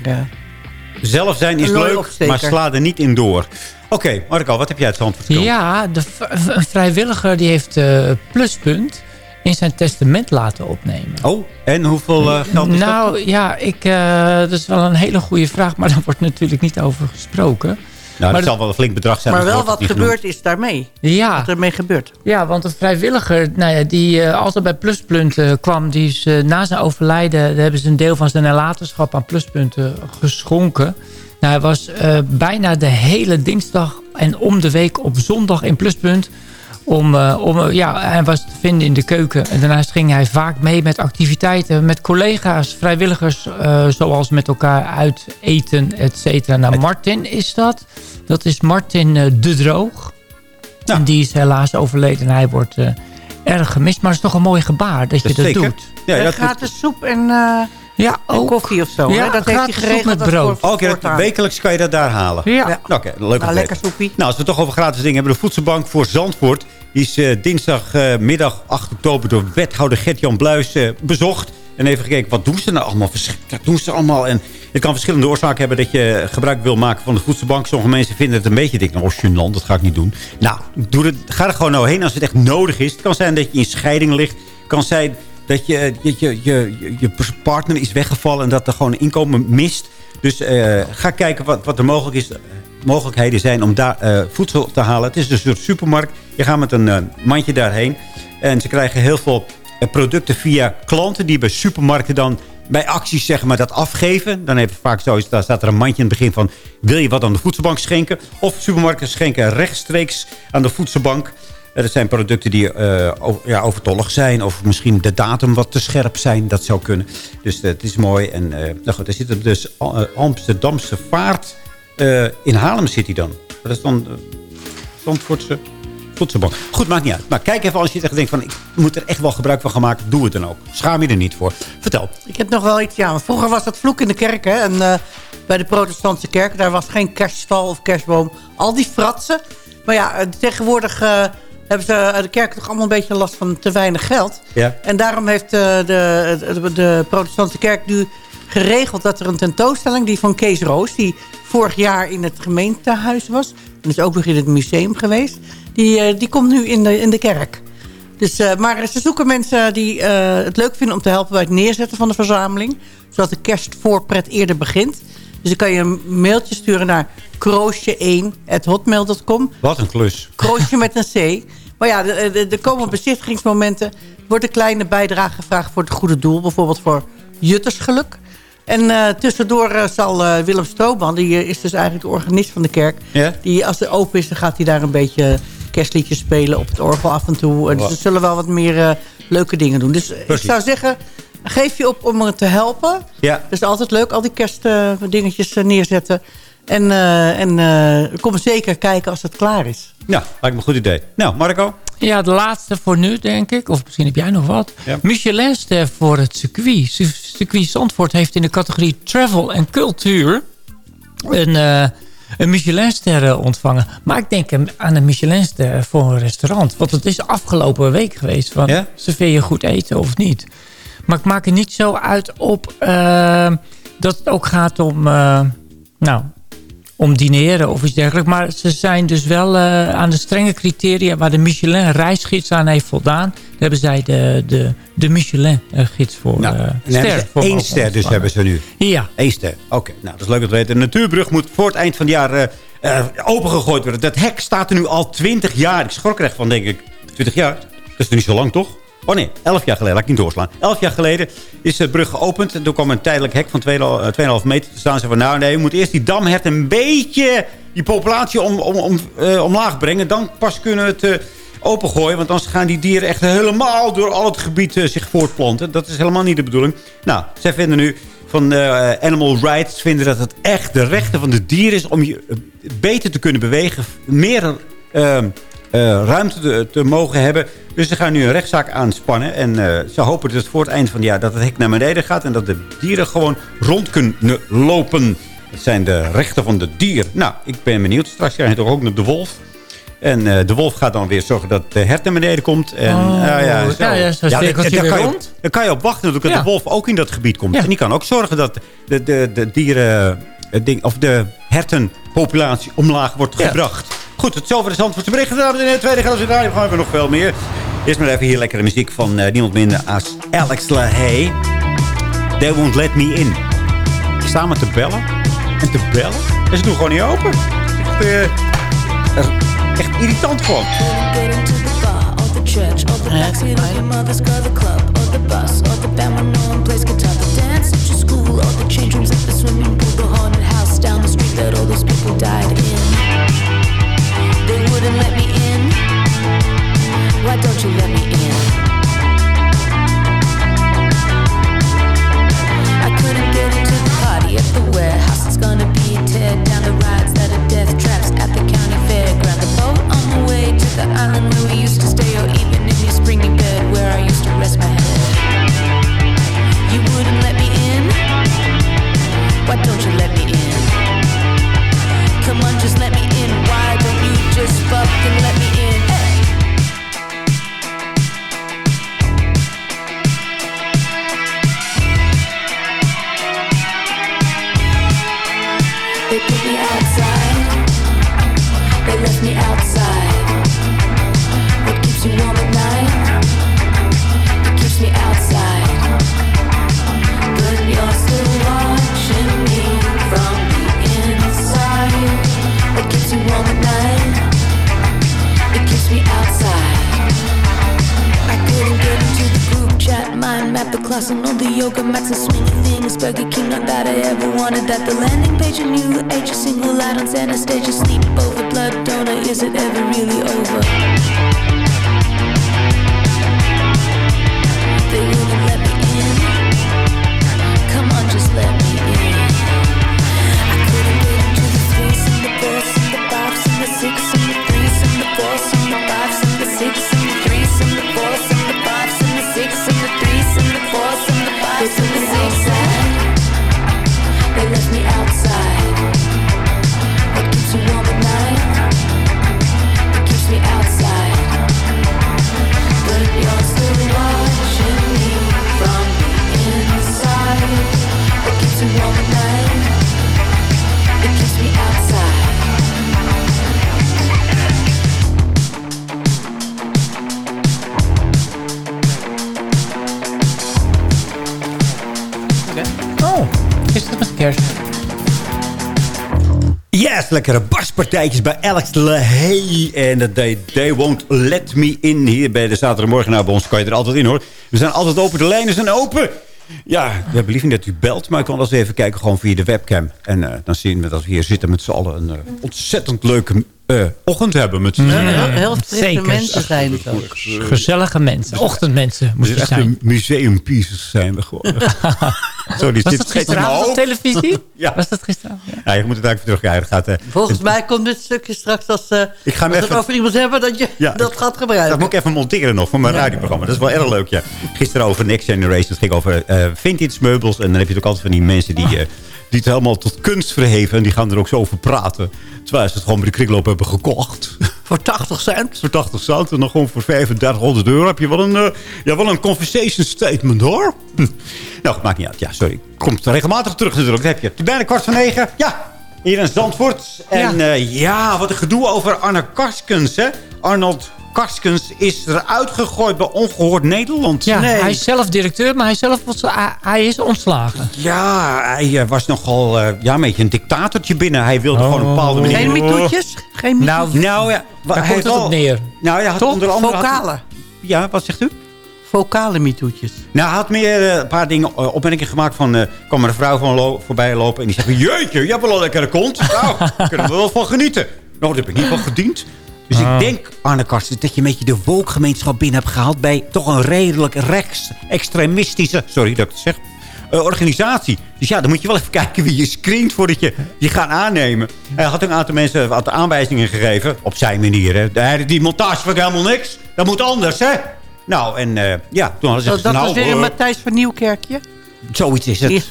Zelf zijn is leuk, opsteker. maar sla er niet in door. Oké, Marco, wat heb jij uit Zandvoort gekomen? Ja, de, een vrijwilliger die heeft eh, pluspunt in zijn testament laten opnemen. Oh, en hoeveel eh, geld is dat? nou ja, ik, eh, dat is wel een hele goede vraag, maar <laughs> daar wordt natuurlijk niet over gesproken. Nou, maar dat zal wel een flink bedrag zijn. maar wel wat gebeurd is daarmee. Ja, Wat ermee gebeurt. ja want een vrijwilliger nou ja, die eh, altijd bij Pluspunt eh, kwam... die is eh, na zijn overlijden daar hebben ze een deel van zijn nalatenschap aan Pluspunten geschonken. Nou, hij was eh, bijna de hele dinsdag en om de week op zondag in Pluspunt... Om, eh, om, eh, ja, hij was te vinden in de keuken. En daarnaast ging hij vaak mee met activiteiten met collega's, vrijwilligers, eh, zoals met elkaar uit eten, et cetera. Nou, Martin is dat. Dat is Martin de Droog. Ja. En die is helaas overleden en hij wordt eh, erg gemist. Maar het is toch een mooi gebaar dat je Dat zeker. doet. Ja, Ja, dat gratis soep en, eh, Ja, ook. koffie of zo. Ja, hè? Dat heeft hij geregeld met brood. dat- wekelijks kan je dat daar halen. Ja. Ja. Oké, leuk Nou, lekker soepie. Nou, als we het toch over gratis dingen hebben. De Voedselbank voor Zandvoort. Die is eh, dinsdagmiddag 8 oktober door wethouder Gert-Jan Bluis eh, bezocht. En even gekeken, wat doen ze nou allemaal? Wat doen ze allemaal? En het kan verschillende oorzaken hebben dat je gebruik wil maken van de voedselbank. Sommige mensen vinden het een beetje, denk ik, nou, gênant, dat ga ik niet doen. Nou, doe het, ga er gewoon nou heen als het echt nodig is. Het kan zijn dat je in scheiding ligt. Het kan zijn dat je, je, je, je, je partner is weggevallen en dat er gewoon inkomen mist. Dus eh, ga kijken wat, wat er mogelijk is, mogelijkheden zijn om daar eh, soort te halen. Het is een soort supermarkt. Je gaat met een eh, mandje daarheen. En ze krijgen heel veel producten via klanten die bij supermarkten dan bij acties zeg maar, dat afgeven. Dan heeft vaak zo, daar staat er een mandje in het begin van... wil je wat aan de voedselbank schenken? Of supermarkten schenken rechtstreeks aan de voedselbank. Dat zijn producten die eh, ja, overtollig zijn. Of misschien de datum wat te scherp zijn. Dat zou kunnen. Dus eh, het is mooi. En eh, nou goed, er zit dus Amsterdamse vaart in Haarlem zit dan. Dat is dan Zandvoortse. Goed, maakt niet uit. Maar kijk even als je echt denkt van... ik moet er echt wel gebruik van gaan maken. Doe het dan ook. Schaam je er niet voor. Vertel. Ik heb nog wel iets, ja. Vroeger was dat vloek in de kerk, hè. En bij de protestantse kerk, daar was geen kerststal of kerstboom. Al die fratsen. Maar ja, tegenwoordig hebben ze eh, de kerk toch allemaal een beetje last van te weinig geld. Ja. En daarom heeft eh, de, de, de protestantse kerk nu geregeld dat er een tentoonstelling... die van Kees Roos, die vorig jaar in het gemeentehuis was... en is ook nog in het museum geweest... die, eh, die komt nu in de, in de kerk. Dus, maar ze zoeken mensen die het leuk vinden om te helpen bij het neerzetten van de verzameling. Zodat de kerstvoorpret eerder begint. Dus dan kan je een mailtje sturen naar kroosje1.hotmail.com. Wat een klus. Kroosje met een C. Maar ja, er- komen bezichtigingsmomenten. Wordt een kleine bijdrage gevraagd voor het goede doel. Bijvoorbeeld voor Juttersgeluk. En eh, tussendoor eh, zal eh, Willem Stroobman, die is dus eigenlijk de organist van de kerk. Die, als het open is, dan gaat hij daar een beetje kerstliedjes spelen op het orgel af en toe. En Wow. dus er zullen wel wat meer leuke dingen doen. Dus ik zou zeggen, geef je op om er te helpen. Ja. Dat is altijd leuk, al die kerstdingetjes neerzetten. En, eh, en eh, kom zeker kijken als het klaar is. Ja, lijkt me een goed idee. Nou, Marco. Ja, de laatste voor nu, denk ik. Of misschien heb jij nog wat. Ja. Michelinster voor het circuit. Cir- Circuit Zandvoort heeft in de categorie travel en cultuur... een, eh een Michelinster eh, ontvangen. Maar ik denk aan een Michelinster voor een restaurant. Want het is afgelopen week geweest. Van, Ja? Serveer je goed eten of niet? Maar ik maak er niet zo uit op... eh, dat het ook gaat om... eh, nou, om dineren of iets dergelijks. Maar ze zijn dus wel eh, aan de strenge criteria... waar de Michelin reisgids aan heeft voldaan. Daar hebben zij de, de, de Michelin gids voor. Nou, voor één ster dus hebben ze nu. Ja. Eén ster. Oké, nou, dat is leuk om te weten. De natuurbrug moet voor het eind van het jaar opengegooid worden. Dat hek staat er nu al 20 jaar. Ik schrok er echt van, denk ik. 20 jaar? Dat is toch niet zo lang, toch? Oh nee, 11 jaar geleden. Laat ik niet doorslaan. 11 jaar geleden is de brug geopend. En toen kwam een tijdelijk hek van 2,5 meter te staan. Ze van, nou nee, we moeten eerst die damhert een beetje... die populatie om, om, eh, omlaag brengen. Dan pas kunnen we het... eh, opengooien. Want anders gaan die dieren echt helemaal door al het gebied eh, zich voortplanten. Dat is helemaal niet de bedoeling. Nou, zij vinden nu van eh, Animal Rights vinden dat het echt de rechten van de dieren is... om je eh, beter te kunnen bewegen. Meer eh, eh, ruimte te, te mogen hebben. Dus ze gaan nu een rechtszaak aanspannen. En eh, ze hopen dus voor het eind van het jaar dat het hek naar beneden gaat... en dat de dieren gewoon rond kunnen lopen. Dat zijn de rechten van de dier. Nou, ik ben benieuwd. Straks krijg je toch ook nog de wolf... En eh, de wolf gaat dan weer zorgen dat de hert naar beneden komt. En, Oh, nou ja, zo. ja, ja, zo Ja, cirkeltje daar- kan je op- Daar kan je op wachten dat Ja. de wolf ook in dat gebied komt. Ja. En die kan ook zorgen dat de, de, de dieren... ding, of de hertenpopulatie omlaag wordt Ja. gebracht. Goed, het zover de Zandvoortse berichten. Dames en heren, tweede gedeelte daar gaan we nog veel meer. Eerst maar even hier lekkere muziek van eh, niemand minder als Alex LaHaye. They won't let me in. Maar te bellen en te bellen. En ze doen gewoon niet open. Echt, eh, echt, irritant gewoon. Down the street that all those people died kerst? Yes, lekkere baspartijtjes bij Alex Lahey. En dat they, they Won't Let Me In. Hier bij de zaterdagmorgen. Nou, bij ons kan je er altijd in hoor. We zijn altijd open. De lijnen zijn open. Ja, we hebben liever dat u belt. Maar ik kan wel eens even kijken gewoon via de webcam. En eh, dan zien we dat we hier zitten met z'n allen een eh, ontzettend leuke eh, ochtend hebben. Met z'n Heel, allen. heel frisse Zeker. mensen zijn het ook. Gezellige mensen. Ochtendmensen moet zijn je echt zijn. een museumpieces zijn we gewoon. <laughs> Sorry, Was dit dat zit gisteravond op televisie? <laughs> Ja. Was dat gisteravond? Ja. Ja, je moet het eigenlijk terugkijken. Gaat, eh, Volgens mij komt dit stukje straks als, eh Ik ga als even- het over iemand hebben dat je Ja. dat gaat Dat gebruiken. moet ik even monteren nog voor mijn radioprogramma. Dat is wel erg leuk, ja. Gisteren over Next Generation. Het ging over eh, vintage meubels. En dan heb je ook altijd van die mensen die, eh, die het helemaal tot kunst verheven. En die gaan er ook zo over praten. Terwijl ze het gewoon bij de kringloop hebben gekocht. <laughs> Voor 80 cent. voor 80 cent. En dan gewoon voor 3500 euro heb je wel een, eh, ja, wel een conversation statement, hoor. Hm. Nou, maakt niet uit. Ja, sorry. Komt regelmatig terug natuurlijk. Dat heb je. Het is bijna kwart van negen. Ja, hier in Zandvoort. En ja, ja wat een gedoe over Arne Karskens, hè. Arnold Karskens is eruit gegooid bij Ongehoord Nederland. Ja, nee. hij is zelf directeur, maar hij, zelf, was- hij, hij is ontslagen. Ja, hij eh, was nogal eh, ja, een beetje een dictatortje binnen. Hij wilde gewoon een bepaalde manier... Geen mitoetjes? Geen mitoetjes? Nou, Nou ja, daar hij komt het wel- op neer. Nou ja, had Toch? onder andere... had- Vocale. ja, wat zegt u? Vocale mitoetjes. Nou, hij had meer eh, een paar dingen, opmerkingen gemaakt van... eh kwam er een vrouw van lo- voorbij lopen en die zei... Jeetje, je hebt wel een lekkere kont. Nou, daar <laughs> kunnen we wel van genieten. Nou, dat heb ik niet van gediend. Dus ik denk, Arne Karsten, dat je een beetje de woke-gemeenschap binnen hebt gehaald... bij toch een redelijk rechts-extremistische... Sorry dat ik het zeg... eh, organisatie. Dus ja, dan moet je wel even <laughs> kijken wie je screent voordat je je gaat aannemen. Hij had een aantal mensen wat aanwijzingen gegeven. Op zijn manier. Hè. Die montage van helemaal niks. Dat moet anders, hè? Nou, en eh, ja, toen hadden ze Dat, dat nou, was weer eh, een Matthijs van Nieuwkerkje. Zoiets is het.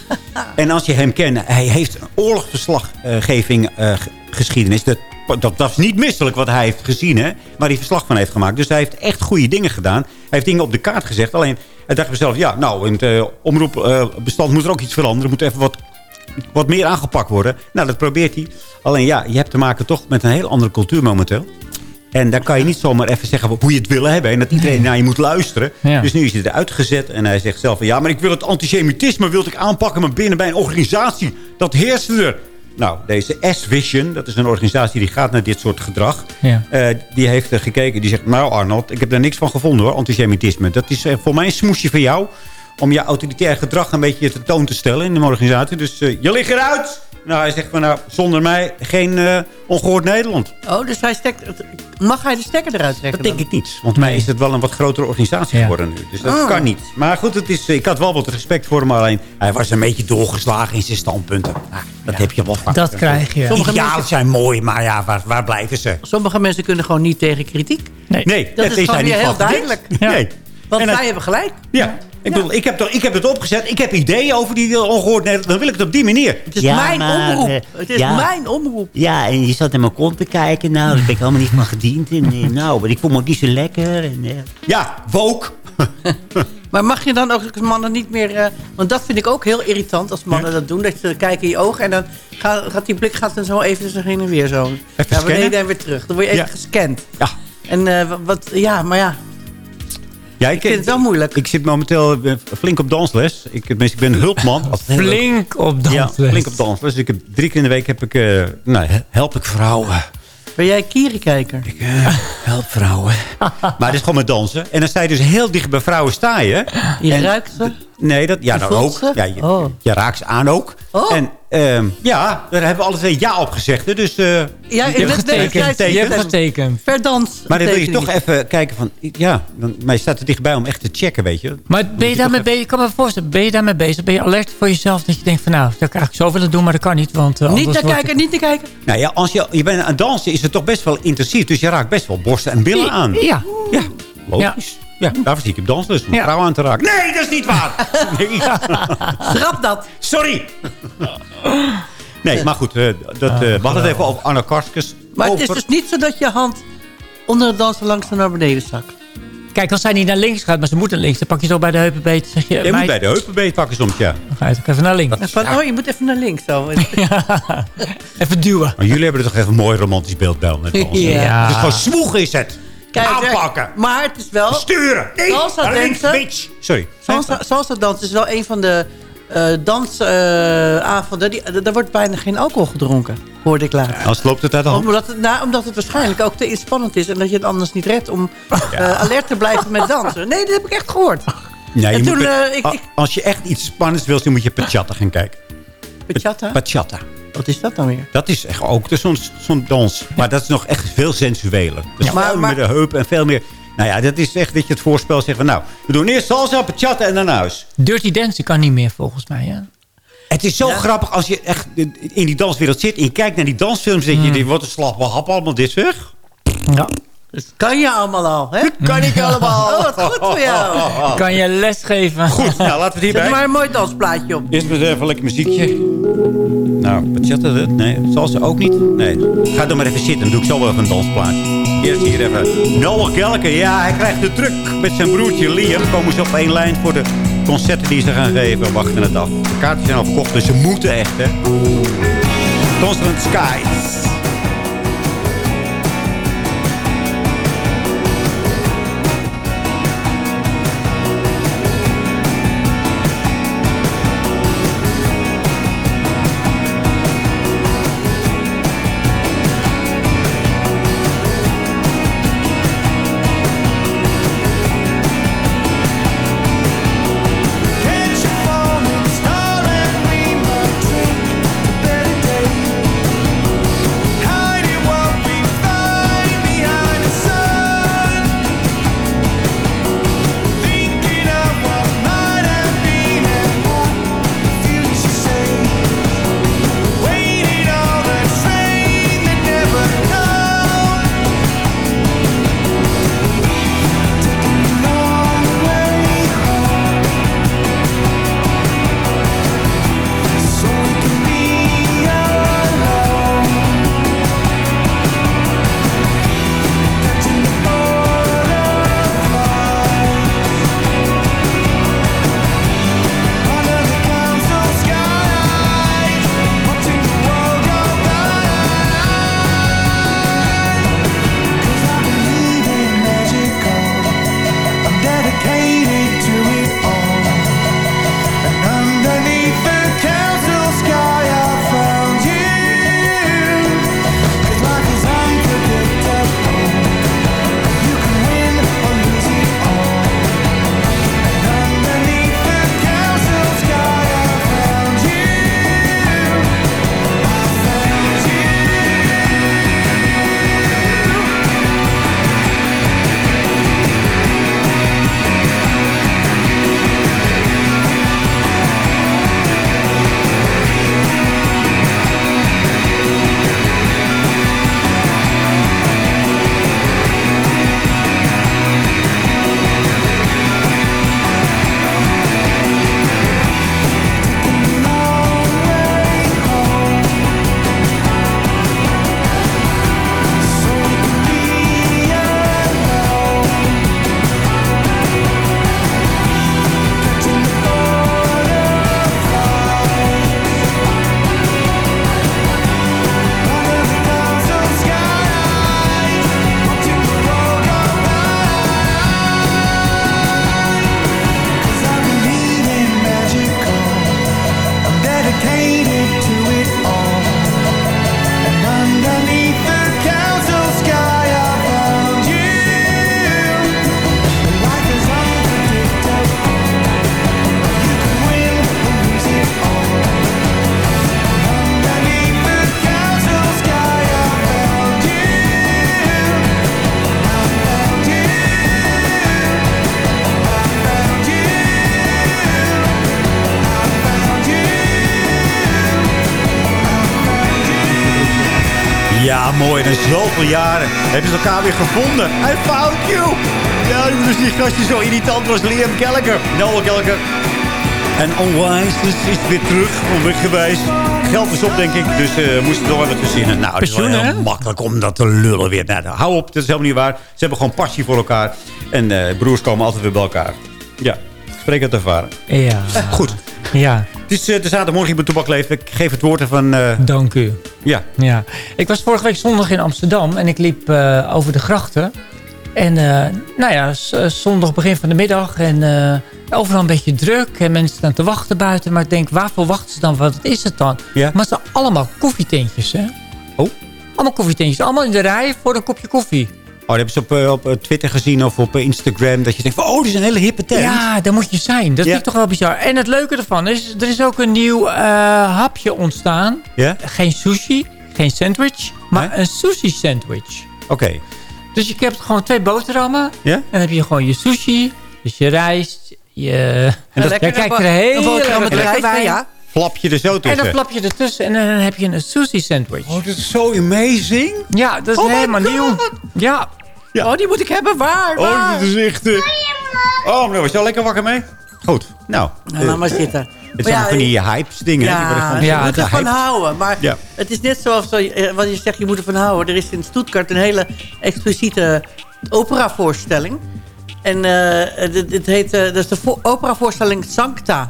En als je hem kent, hij heeft een oorlogsverslaggeving eh, geschiedenis. Dat, dat is niet misselijk wat hij heeft gezien, hè, waar hij verslag van heeft gemaakt. Dus hij heeft echt goede dingen gedaan. Hij heeft dingen op de kaart gezegd. Alleen, hij dacht mezelf, ja, nou, in het eh, omroepbestand moet er ook iets veranderen. Er moet even wat, wat meer aangepakt worden. Nou, dat probeert hij. Alleen ja, je hebt te maken toch met een heel andere cultuur momenteel. En dan kan je niet zomaar even zeggen hoe je het wil hebben. En dat iedereen naar je moet luisteren. Ja. Dus nu is hij eruit gezet. En hij zegt zelf van... Ja, maar ik wil het antisemitisme wil ik aanpakken. Maar binnen bij een organisatie. Dat heerst er. Nou, deze S-Vision. Dat is een organisatie die gaat naar dit soort gedrag. Ja. eh, die heeft er gekeken. Die zegt... Nou Arnold, ik heb daar niks van gevonden hoor. Antisemitisme. Dat is eh, voor mij een smoesje van jou. Om je autoritair gedrag een beetje te toon te stellen in de organisatie. Dus eh, je ligt eruit. Nou, hij zegt van nou, zonder mij geen eh, ongehoord Nederland. Oh, dus hij stekt, mag hij de stekker eruit trekken? Dat denk ik niet. Want mij is het wel een wat grotere organisatie Ja. geworden nu. Dus dat Oh. kan niet. Maar goed, het is, ik had wel wat respect voor hem. Alleen hij was een beetje doorgeslagen in zijn standpunten. Nou, dat heb je wel vaak. Dat krijg je. Sommige mensen- zijn mooi, maar ja, waar, waar blijven ze? Sommige mensen kunnen gewoon niet tegen kritiek. Nee. Nee, Dat is gewoon niet weer heel duidelijk. Ja. Nee. Want En wij het- hebben gelijk. Ja. Ik, bedoel, ik, heb toch, ik heb het opgezet. Ik heb ideeën over die uh, ongehoord. Dan wil ik het op die manier. Het is Ja, mijn maar, omroep. eh, Het is ja. mijn omroep. Ja, en je zat in mijn kont te kijken. Nou, daar ben ik helemaal niet van gediend. En, eh, <laughs> nou, maar ik voel me ook niet zo lekker. En, eh, Ja, woke. <laughs> Maar mag je dan ook als mannen niet meer... eh, want dat vind ik ook heel irritant als mannen dat doen. Dat ze kijken in je ogen en dan gaat, gaat die blik gaat dan zo even zo heen en weer zo. ja, scannen? beneden en weer terug. Dan word je even Ja. gescand. Ja. En eh, wat, ja, maar ja. Ja, Ik vind het wel moeilijk. Ik zit momenteel eh, flink op dansles. Ik, tenminste, ik ben hulpman. <laughs> Flink op Ja, dansles. flink op dansles. Ik heb, drie keer in de week heb ik, eh, nou, help ik vrouwen. Ben jij kierenkijker? Ik eh, help vrouwen. <laughs> maar het is gewoon met dansen. En dan sta je dus heel dicht bij vrouwen sta je. Je ruikt ze? Nee, dat, ja, voelt ook. Ja, je, Oh. je raakt ze aan ook. Oh. En ehm, ja, daar hebben we alle twee ja op gezegd. Dus, eh, Ja, je hebt getekend. Je hebt getekend. Per dans. Maar dan wil je toch even kijken van... Ja, dan, maar je staat er dichtbij om echt te checken, weet je. Maar ben je, daarmee bezig, ik kan me voorstellen, ben je daarmee bezig? Ben je alert voor jezelf dat je denkt van nou, dat zou ik eigenlijk zo willen doen, maar dat kan niet. Want, eh, Niet naar wordt kijken, niet naar kijken. Nou ja, als je, je bent aan het dansen is het toch best wel intensief. Dus je raakt best wel borsten en billen aan. Ja. Ja, logisch. Ja, daarvoor zie ik op danslus om Ja. vrouwen aan te raken. Nee, dat is niet waar. <laughs> nee. Schrap dat. Sorry. Nee, maar goed. eh, dat, eh, we hadden het even over Anna Karskes. Maar het is dus niet zo dat je hand onder het dansen langzaam naar beneden zakt. Kijk, als zij niet naar links gaat, maar ze moet naar links, dan pak je zo bij de heupen beet. Zeg je, Je moet bij de heupenbeet pakken soms, ja. dan ga je toch even naar links. Van, oh, je moet even naar links <laughs> zo. Even duwen. Maar jullie hebben er toch even een mooi romantisch beeld bij. Met dansen. <laughs> Ja. Het is gewoon zwoeg is het. Aanpakken. eh, Maar het is wel... Sturen. Nee, Salsa dansen. bitch. Sorry. Salsa, salsa dansen is wel een van de eh dansavonden. die daar wordt bijna geen alcohol gedronken, hoorde ik laatst. Als loopt het uit de hand. Omdat het, nou, omdat het waarschijnlijk ook te spannend is... en dat je het anders niet redt om eh, alert te blijven met dansen. Nee, dat heb ik echt gehoord. Nee, je En moet toen, eh, ik- Als je echt iets spannends wilt, dan moet je Pachata gaan kijken. Bachata. Wat is dat dan weer? Dat is echt ook zo'n zo'n dans. Maar dat is nog echt veel sensueler. Dus Maar- veel maar- meer de heup en veel meer... Nou ja, dat is echt dat je het voorspel zegt van... Nou, we doen eerst salsa, Pachata en dan naar huis. Dirty Dancing kan niet meer volgens mij. Hè? Het is zo grappig als je echt in die danswereld zit... en je kijkt naar die dansfilms... en je denkt, wat een slappe hap allemaal dit zeg. Ja. Dat kan je allemaal al, hè? Kan ik allemaal. Oh, wat goed voor jou. <laughs> Kan je lesgeven? Goed, nou laten we het Zet hierbij. er maar een mooi dansplaatje op. Eerst maar even lekker muziekje. Nou, Pachata dit? Nee, salsa ook niet? Nee. Ga dan maar even zitten, dan doe ik zo wel even een dansplaatje. Eerst hier even Noah Gallagher. Ja, hij krijgt de druk met zijn broertje Liam. Komen ze op één lijn voor de concerten die ze gaan geven. Wachten het af. De kaartjes zijn al verkocht, dus ze moeten echt, hè. Constant Skies. Ja, mooi. Na zoveel jaren hebben ze elkaar weer gevonden. I found you. Ja, dus die gastje zo irritant was Liam Gallagher. Noel Gallagher. En Onwise dus is weer terug, onweggewijs. Geld is op, denk ik. Dus eh moesten toch even verzinnen. Nou, het is wel heel hè? makkelijk om dat te lullen weer. Nou, hou op, dat is helemaal niet waar. Ze hebben gewoon passie voor elkaar. En eh, broers komen altijd weer bij elkaar. Ja, spreek uit ervaren. Ja. Goed. Ja. Het is eh, de zaterdagmorgen bij Toebak Leven. Ik geef het woord van... eh Dank u. ja, Ja. Ik was vorige week zondag in Amsterdam en ik liep eh, over de grachten. En nou ja, zondag begin van de middag en overal een beetje druk. En mensen staan te wachten buiten. Maar ik denk, waarvoor wachten ze dan? Wat is het dan? Ja. Maar het zijn allemaal koffietentjes, hè? Oh. Allemaal koffietentjes. Allemaal in de rij voor een kopje koffie. Oh, dat hebben ze op, eh, op eh, Twitter gezien of op eh, Instagram. Dat je denkt van, oh, dit is een hele hippe tent. Ja, daar moet je zijn. Dat Ja. ik toch wel bizar. En het leuke ervan is, er is ook een nieuw eh, hapje ontstaan. Ja? Geen sushi, geen sandwich, maar een sushi sandwich. Oké. Dus je hebt gewoon twee boterhammen. Ja? En dan heb je gewoon je sushi, dus je rijst, je... En dat- je kijkt er een heel boterham met rijst, bij. ja. Flap je er zo En tussen. dan flap je ertussen en dan heb je een sushi sandwich. Oh, dat is zo amazing. Ja, dat is Oh helemaal nieuw. Ja. Oh, die moet ik hebben. Waar? Oh, dat is echt... eh, Oh, nou, was je al lekker wakker mee? Goed. Nou, Nou, laat maar zitten. het Maar zijn ja, van die hypes dingen. Ja, je Ja, moet ervan houden. Maar Ja. het is net zoals eh, wat je zegt, je moet ervan houden. Er is in Stuttgart een hele expliciete operavoorstelling. En eh, het, het heet, eh, dat is de vo- operavoorstelling Sancta.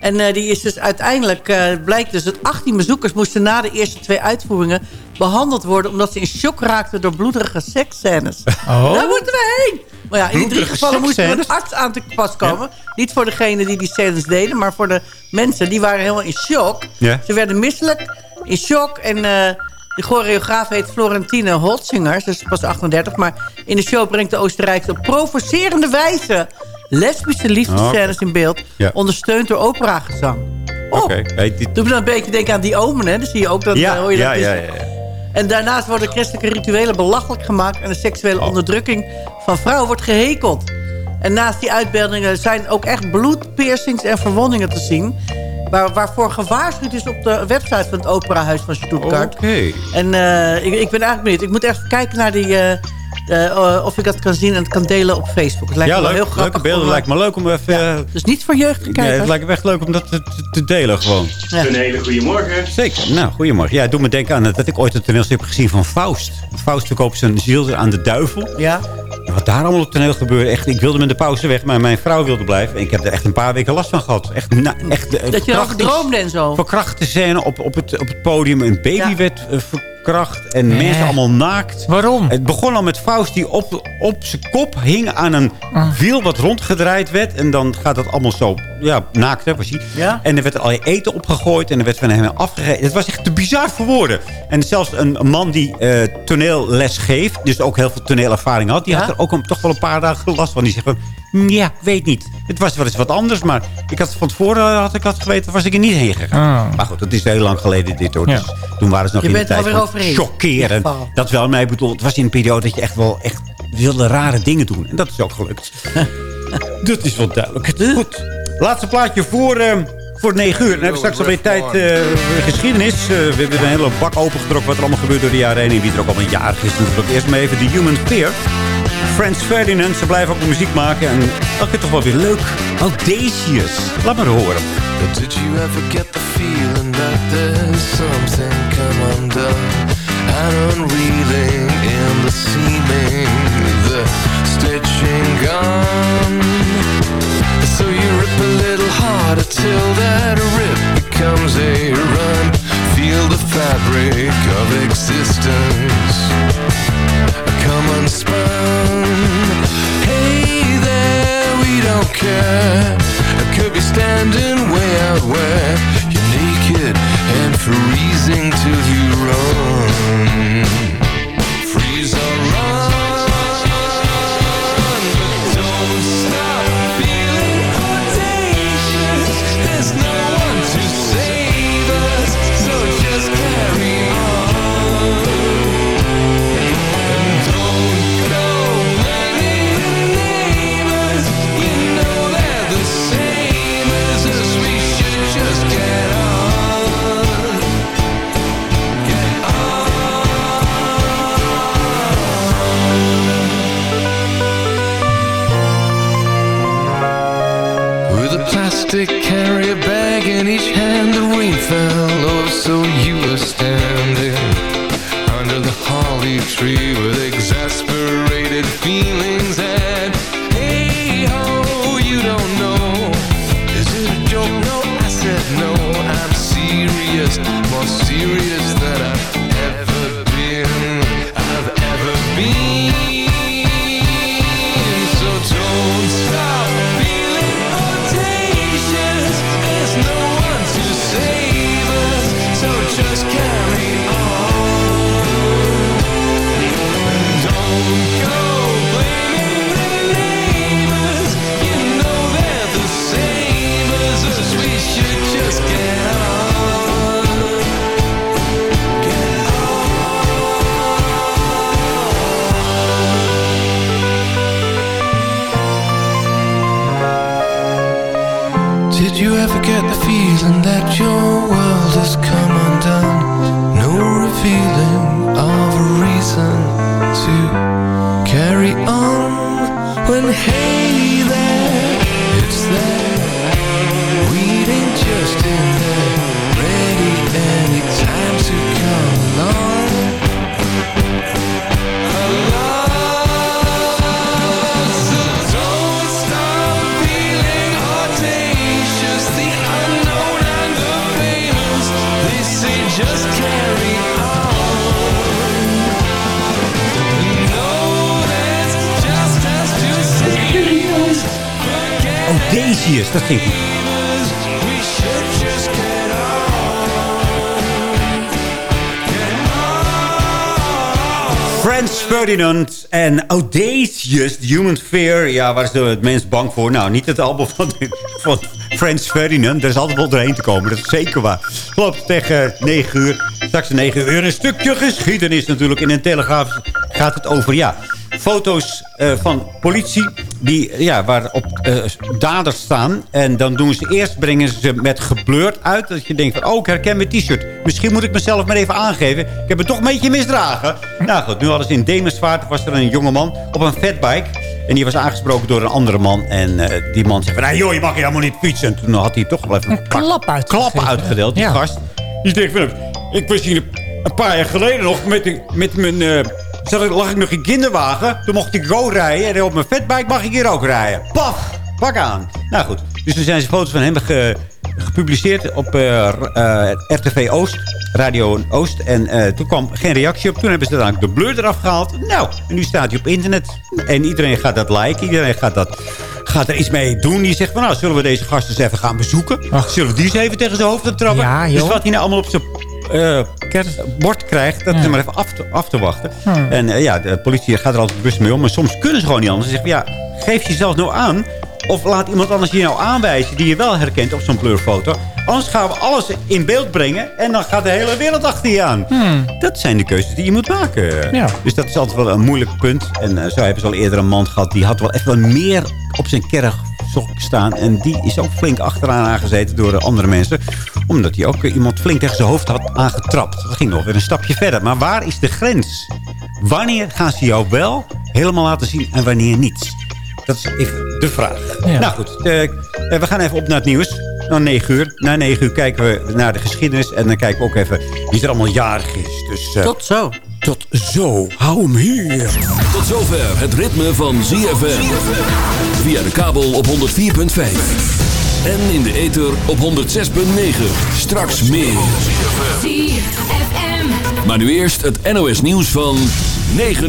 En eh, die is dus uiteindelijk, eh, blijkt dus dat 18 bezoekers moesten na de eerste twee uitvoeringen behandeld worden... omdat ze in shock raakten door bloederige seksscènes. Oh. Daar moeten we heen! Maar ja, in die drie gevallen moest er een arts aan te pas komen. Niet voor degene die die scènes deden, maar voor de mensen. Die waren helemaal in shock. Ja. Ze werden misselijk, in shock. En eh, de choreograaf heet Florentine Holtzinger. Ze is pas 38. Maar in de show brengt de Oostenrijkse op provocerende wijze... lesbische liefdescènes in beeld. Ja. Ondersteund door operagezang. Oh, Oké. Hey, doe me dan een beetje denken aan die omen. Hè? Dan zie je ook dat... Ja, eh, je dat ja, ja. En daarnaast worden christelijke rituelen belachelijk gemaakt... en de seksuele Oh. onderdrukking van vrouwen wordt gehekeld. En naast die uitbeeldingen zijn ook echt bloedpiercings en verwondingen te zien... Waar, waarvoor gewaarschuwd is op de website van het Operahuis van Stuttgart. Oké. En eh, ik, ik ben eigenlijk benieuwd. Ik moet echt kijken naar die... eh, eh, eh, of ik dat kan zien en het kan delen op Facebook. Het lijkt Ja, me leuk. heel grappig. leuke beelden. om, eh, Lijkt me leuk om even... eh, Dus niet voor jeugdige Nee, kijkers. het lijkt me echt leuk om dat te, te- te delen gewoon. Ja. Een hele goede morgen. Zeker. Nou, goedemorgen. Ja, het doet me denken aan dat ik ooit een toneelstuk heb gezien van Faust. Faust verkoopt zijn ziel aan de duivel. Ja. En wat daar allemaal op toneel gebeurde. Echt, ik wilde met de pauze weg, maar mijn vrouw wilde blijven. En ik heb er echt een paar weken last van gehad. Echt, na, echt, eh, Dat je verkrachtings- droomde en zo. Verkrachte scène op, op, het, op het podium. Een baby Ja. werd eh, verkracht. En mensen allemaal naakt. Waarom? Het begon al met Faust die op, op zijn kop hing aan een Ah. wiel wat rondgedraaid werd. En dan gaat dat allemaal zo, ja, naakt, hè, precies. Ja. En er werd al eten opgegooid en er werd van hem afgegeten. Het was echt te bizar voor woorden. En zelfs een man die eh, toneelles geeft, dus ook heel veel toneelervaring had... die Ja? had er ook een, toch wel een paar dagen last van. Die zegt "Mm, ja, weet niet. Het was wel eens wat anders, maar ik had van tevoren had ik had geweten, was ik er niet heen gegaan. Ah. Maar goed, dat is heel lang geleden dit hoor. Ja. Dus toen waren ze nog Je in de bent er tijd alweer van overheen. chockeren. In ieder geval. Dat wel, maar ik bedoel, het was in een periode dat je echt wel echt wilde rare dingen doen. En dat is ook gelukt. <laughs> dat is wel duidelijk. Goed. Laatste plaatje voor, eh, voor 9 uur. Dan hebben we straks alweer tijd eh, geschiedenis. Eh, we hebben een hele bak opengetrokken wat er allemaal gebeurt door de jaren heen. En wie er ook allemaal jarig is. Natuurlijk eerst maar even de Human Fear. Franz Ferdinand, ze blijven ook muziek maken. En dat is toch wel weer leuk. Audacious. Laat maar horen. But did you ever get the feeling that there's something come undone and unreeling in the seaming, the stitching gone? So you rip a little harder till that rip becomes a run. Feel the fabric of existence come unspun. Don't care. I could be standing way out where you're naked and freezing till you run. Freeze or run, carry a bag in each hand. The rain fell, oh so you were standing Under the holly tree with exasperation Ferdinand en Audacious, Human Fear. Ja, waar is het mens bang voor? Nou, niet het album van, <laughs> van Frans Ferdinand. Er is altijd wel doorheen te komen, dat is zeker waar. Klopt, tegen 9 uur. Straks 9 uur een stukje geschiedenis natuurlijk. In een telegraaf gaat het over, ja, foto's eh, van politie... Die, ja, waarop eh daders staan. En dan doen ze eerst, brengen ze met geblurred uit. Dat je denkt van, oh, ik herken mijn t-shirt. Misschien moet ik mezelf maar even aangeven. Ik heb het toch een beetje misdragen. Nou goed, nu hadden ze in Demersvaart... was er een jongeman op een fatbike... En die was aangesproken door een andere man. En eh, die man zei van, nou joh, je mag hier helemaal niet fietsen. En toen had hij toch wel even een klap uitgedeeld. klap uitgedeeld, die Ja. gast. Die denkt van, ik was hier een paar jaar geleden nog met, met mijn... eh, zat ik- lag ik nog in kinderwagen. Toen mocht ik go rijden. En op mijn fatbike mag ik hier ook rijden. Paf, pak aan. Nou goed, dus toen zijn ze foto's van hem ge- gepubliceerd op eh, r- eh, RTV Oost. Radio Oost. En eh, toen kwam geen reactie op. Toen hebben ze dan de blur eraf gehaald. Nou, en nu staat hij op internet. En iedereen gaat dat liken. Iedereen gaat, dat, gaat er iets mee doen. Die zegt van, nou, zullen we deze gasten eens even gaan bezoeken? Zullen we die eens even tegen zijn hoofd trappen? Ja, dus wat hij nou allemaal op zijn eh, bord krijgt, dat is maar even af te, af te wachten. Hmm. En eh, ja, de politie gaat er altijd bewust mee om. Maar soms kunnen ze gewoon niet anders. Ze zeggen, ja, geef jezelf nou aan. Of laat iemand anders je nou aanwijzen die je wel herkent op zo'n blurfoto. Anders gaan we alles in beeld brengen. En dan gaat de hele wereld achter je aan. Dat zijn de keuzes die je moet maken. Ja. Dus dat is altijd wel een moeilijk punt. En eh, zo hebben ze al eerder een man gehad. Die had wel even wat meer op zijn kerk staan. En die is ook flink achteraan aangezeten door eh, andere mensen. Omdat hij ook eh, iemand flink tegen zijn hoofd had aangetrapt. Dat ging nog weer een stapje verder. Maar waar is de grens? Wanneer gaan ze jou wel helemaal laten zien en wanneer niet? Dat is even de vraag. Ja. Nou goed, eh, we gaan even op naar het nieuws. Na 9 uur. Na 9 uur kijken we naar de geschiedenis. En dan kijken we ook even wie er allemaal jarig is. Dus, Tot zo. Tot zo. Hou hem hier. Tot zover het ritme van ZFM. Via de kabel op 104.5. En in de ether op 106.9. Straks meer. Maar nu eerst het NOS nieuws van 9 uur.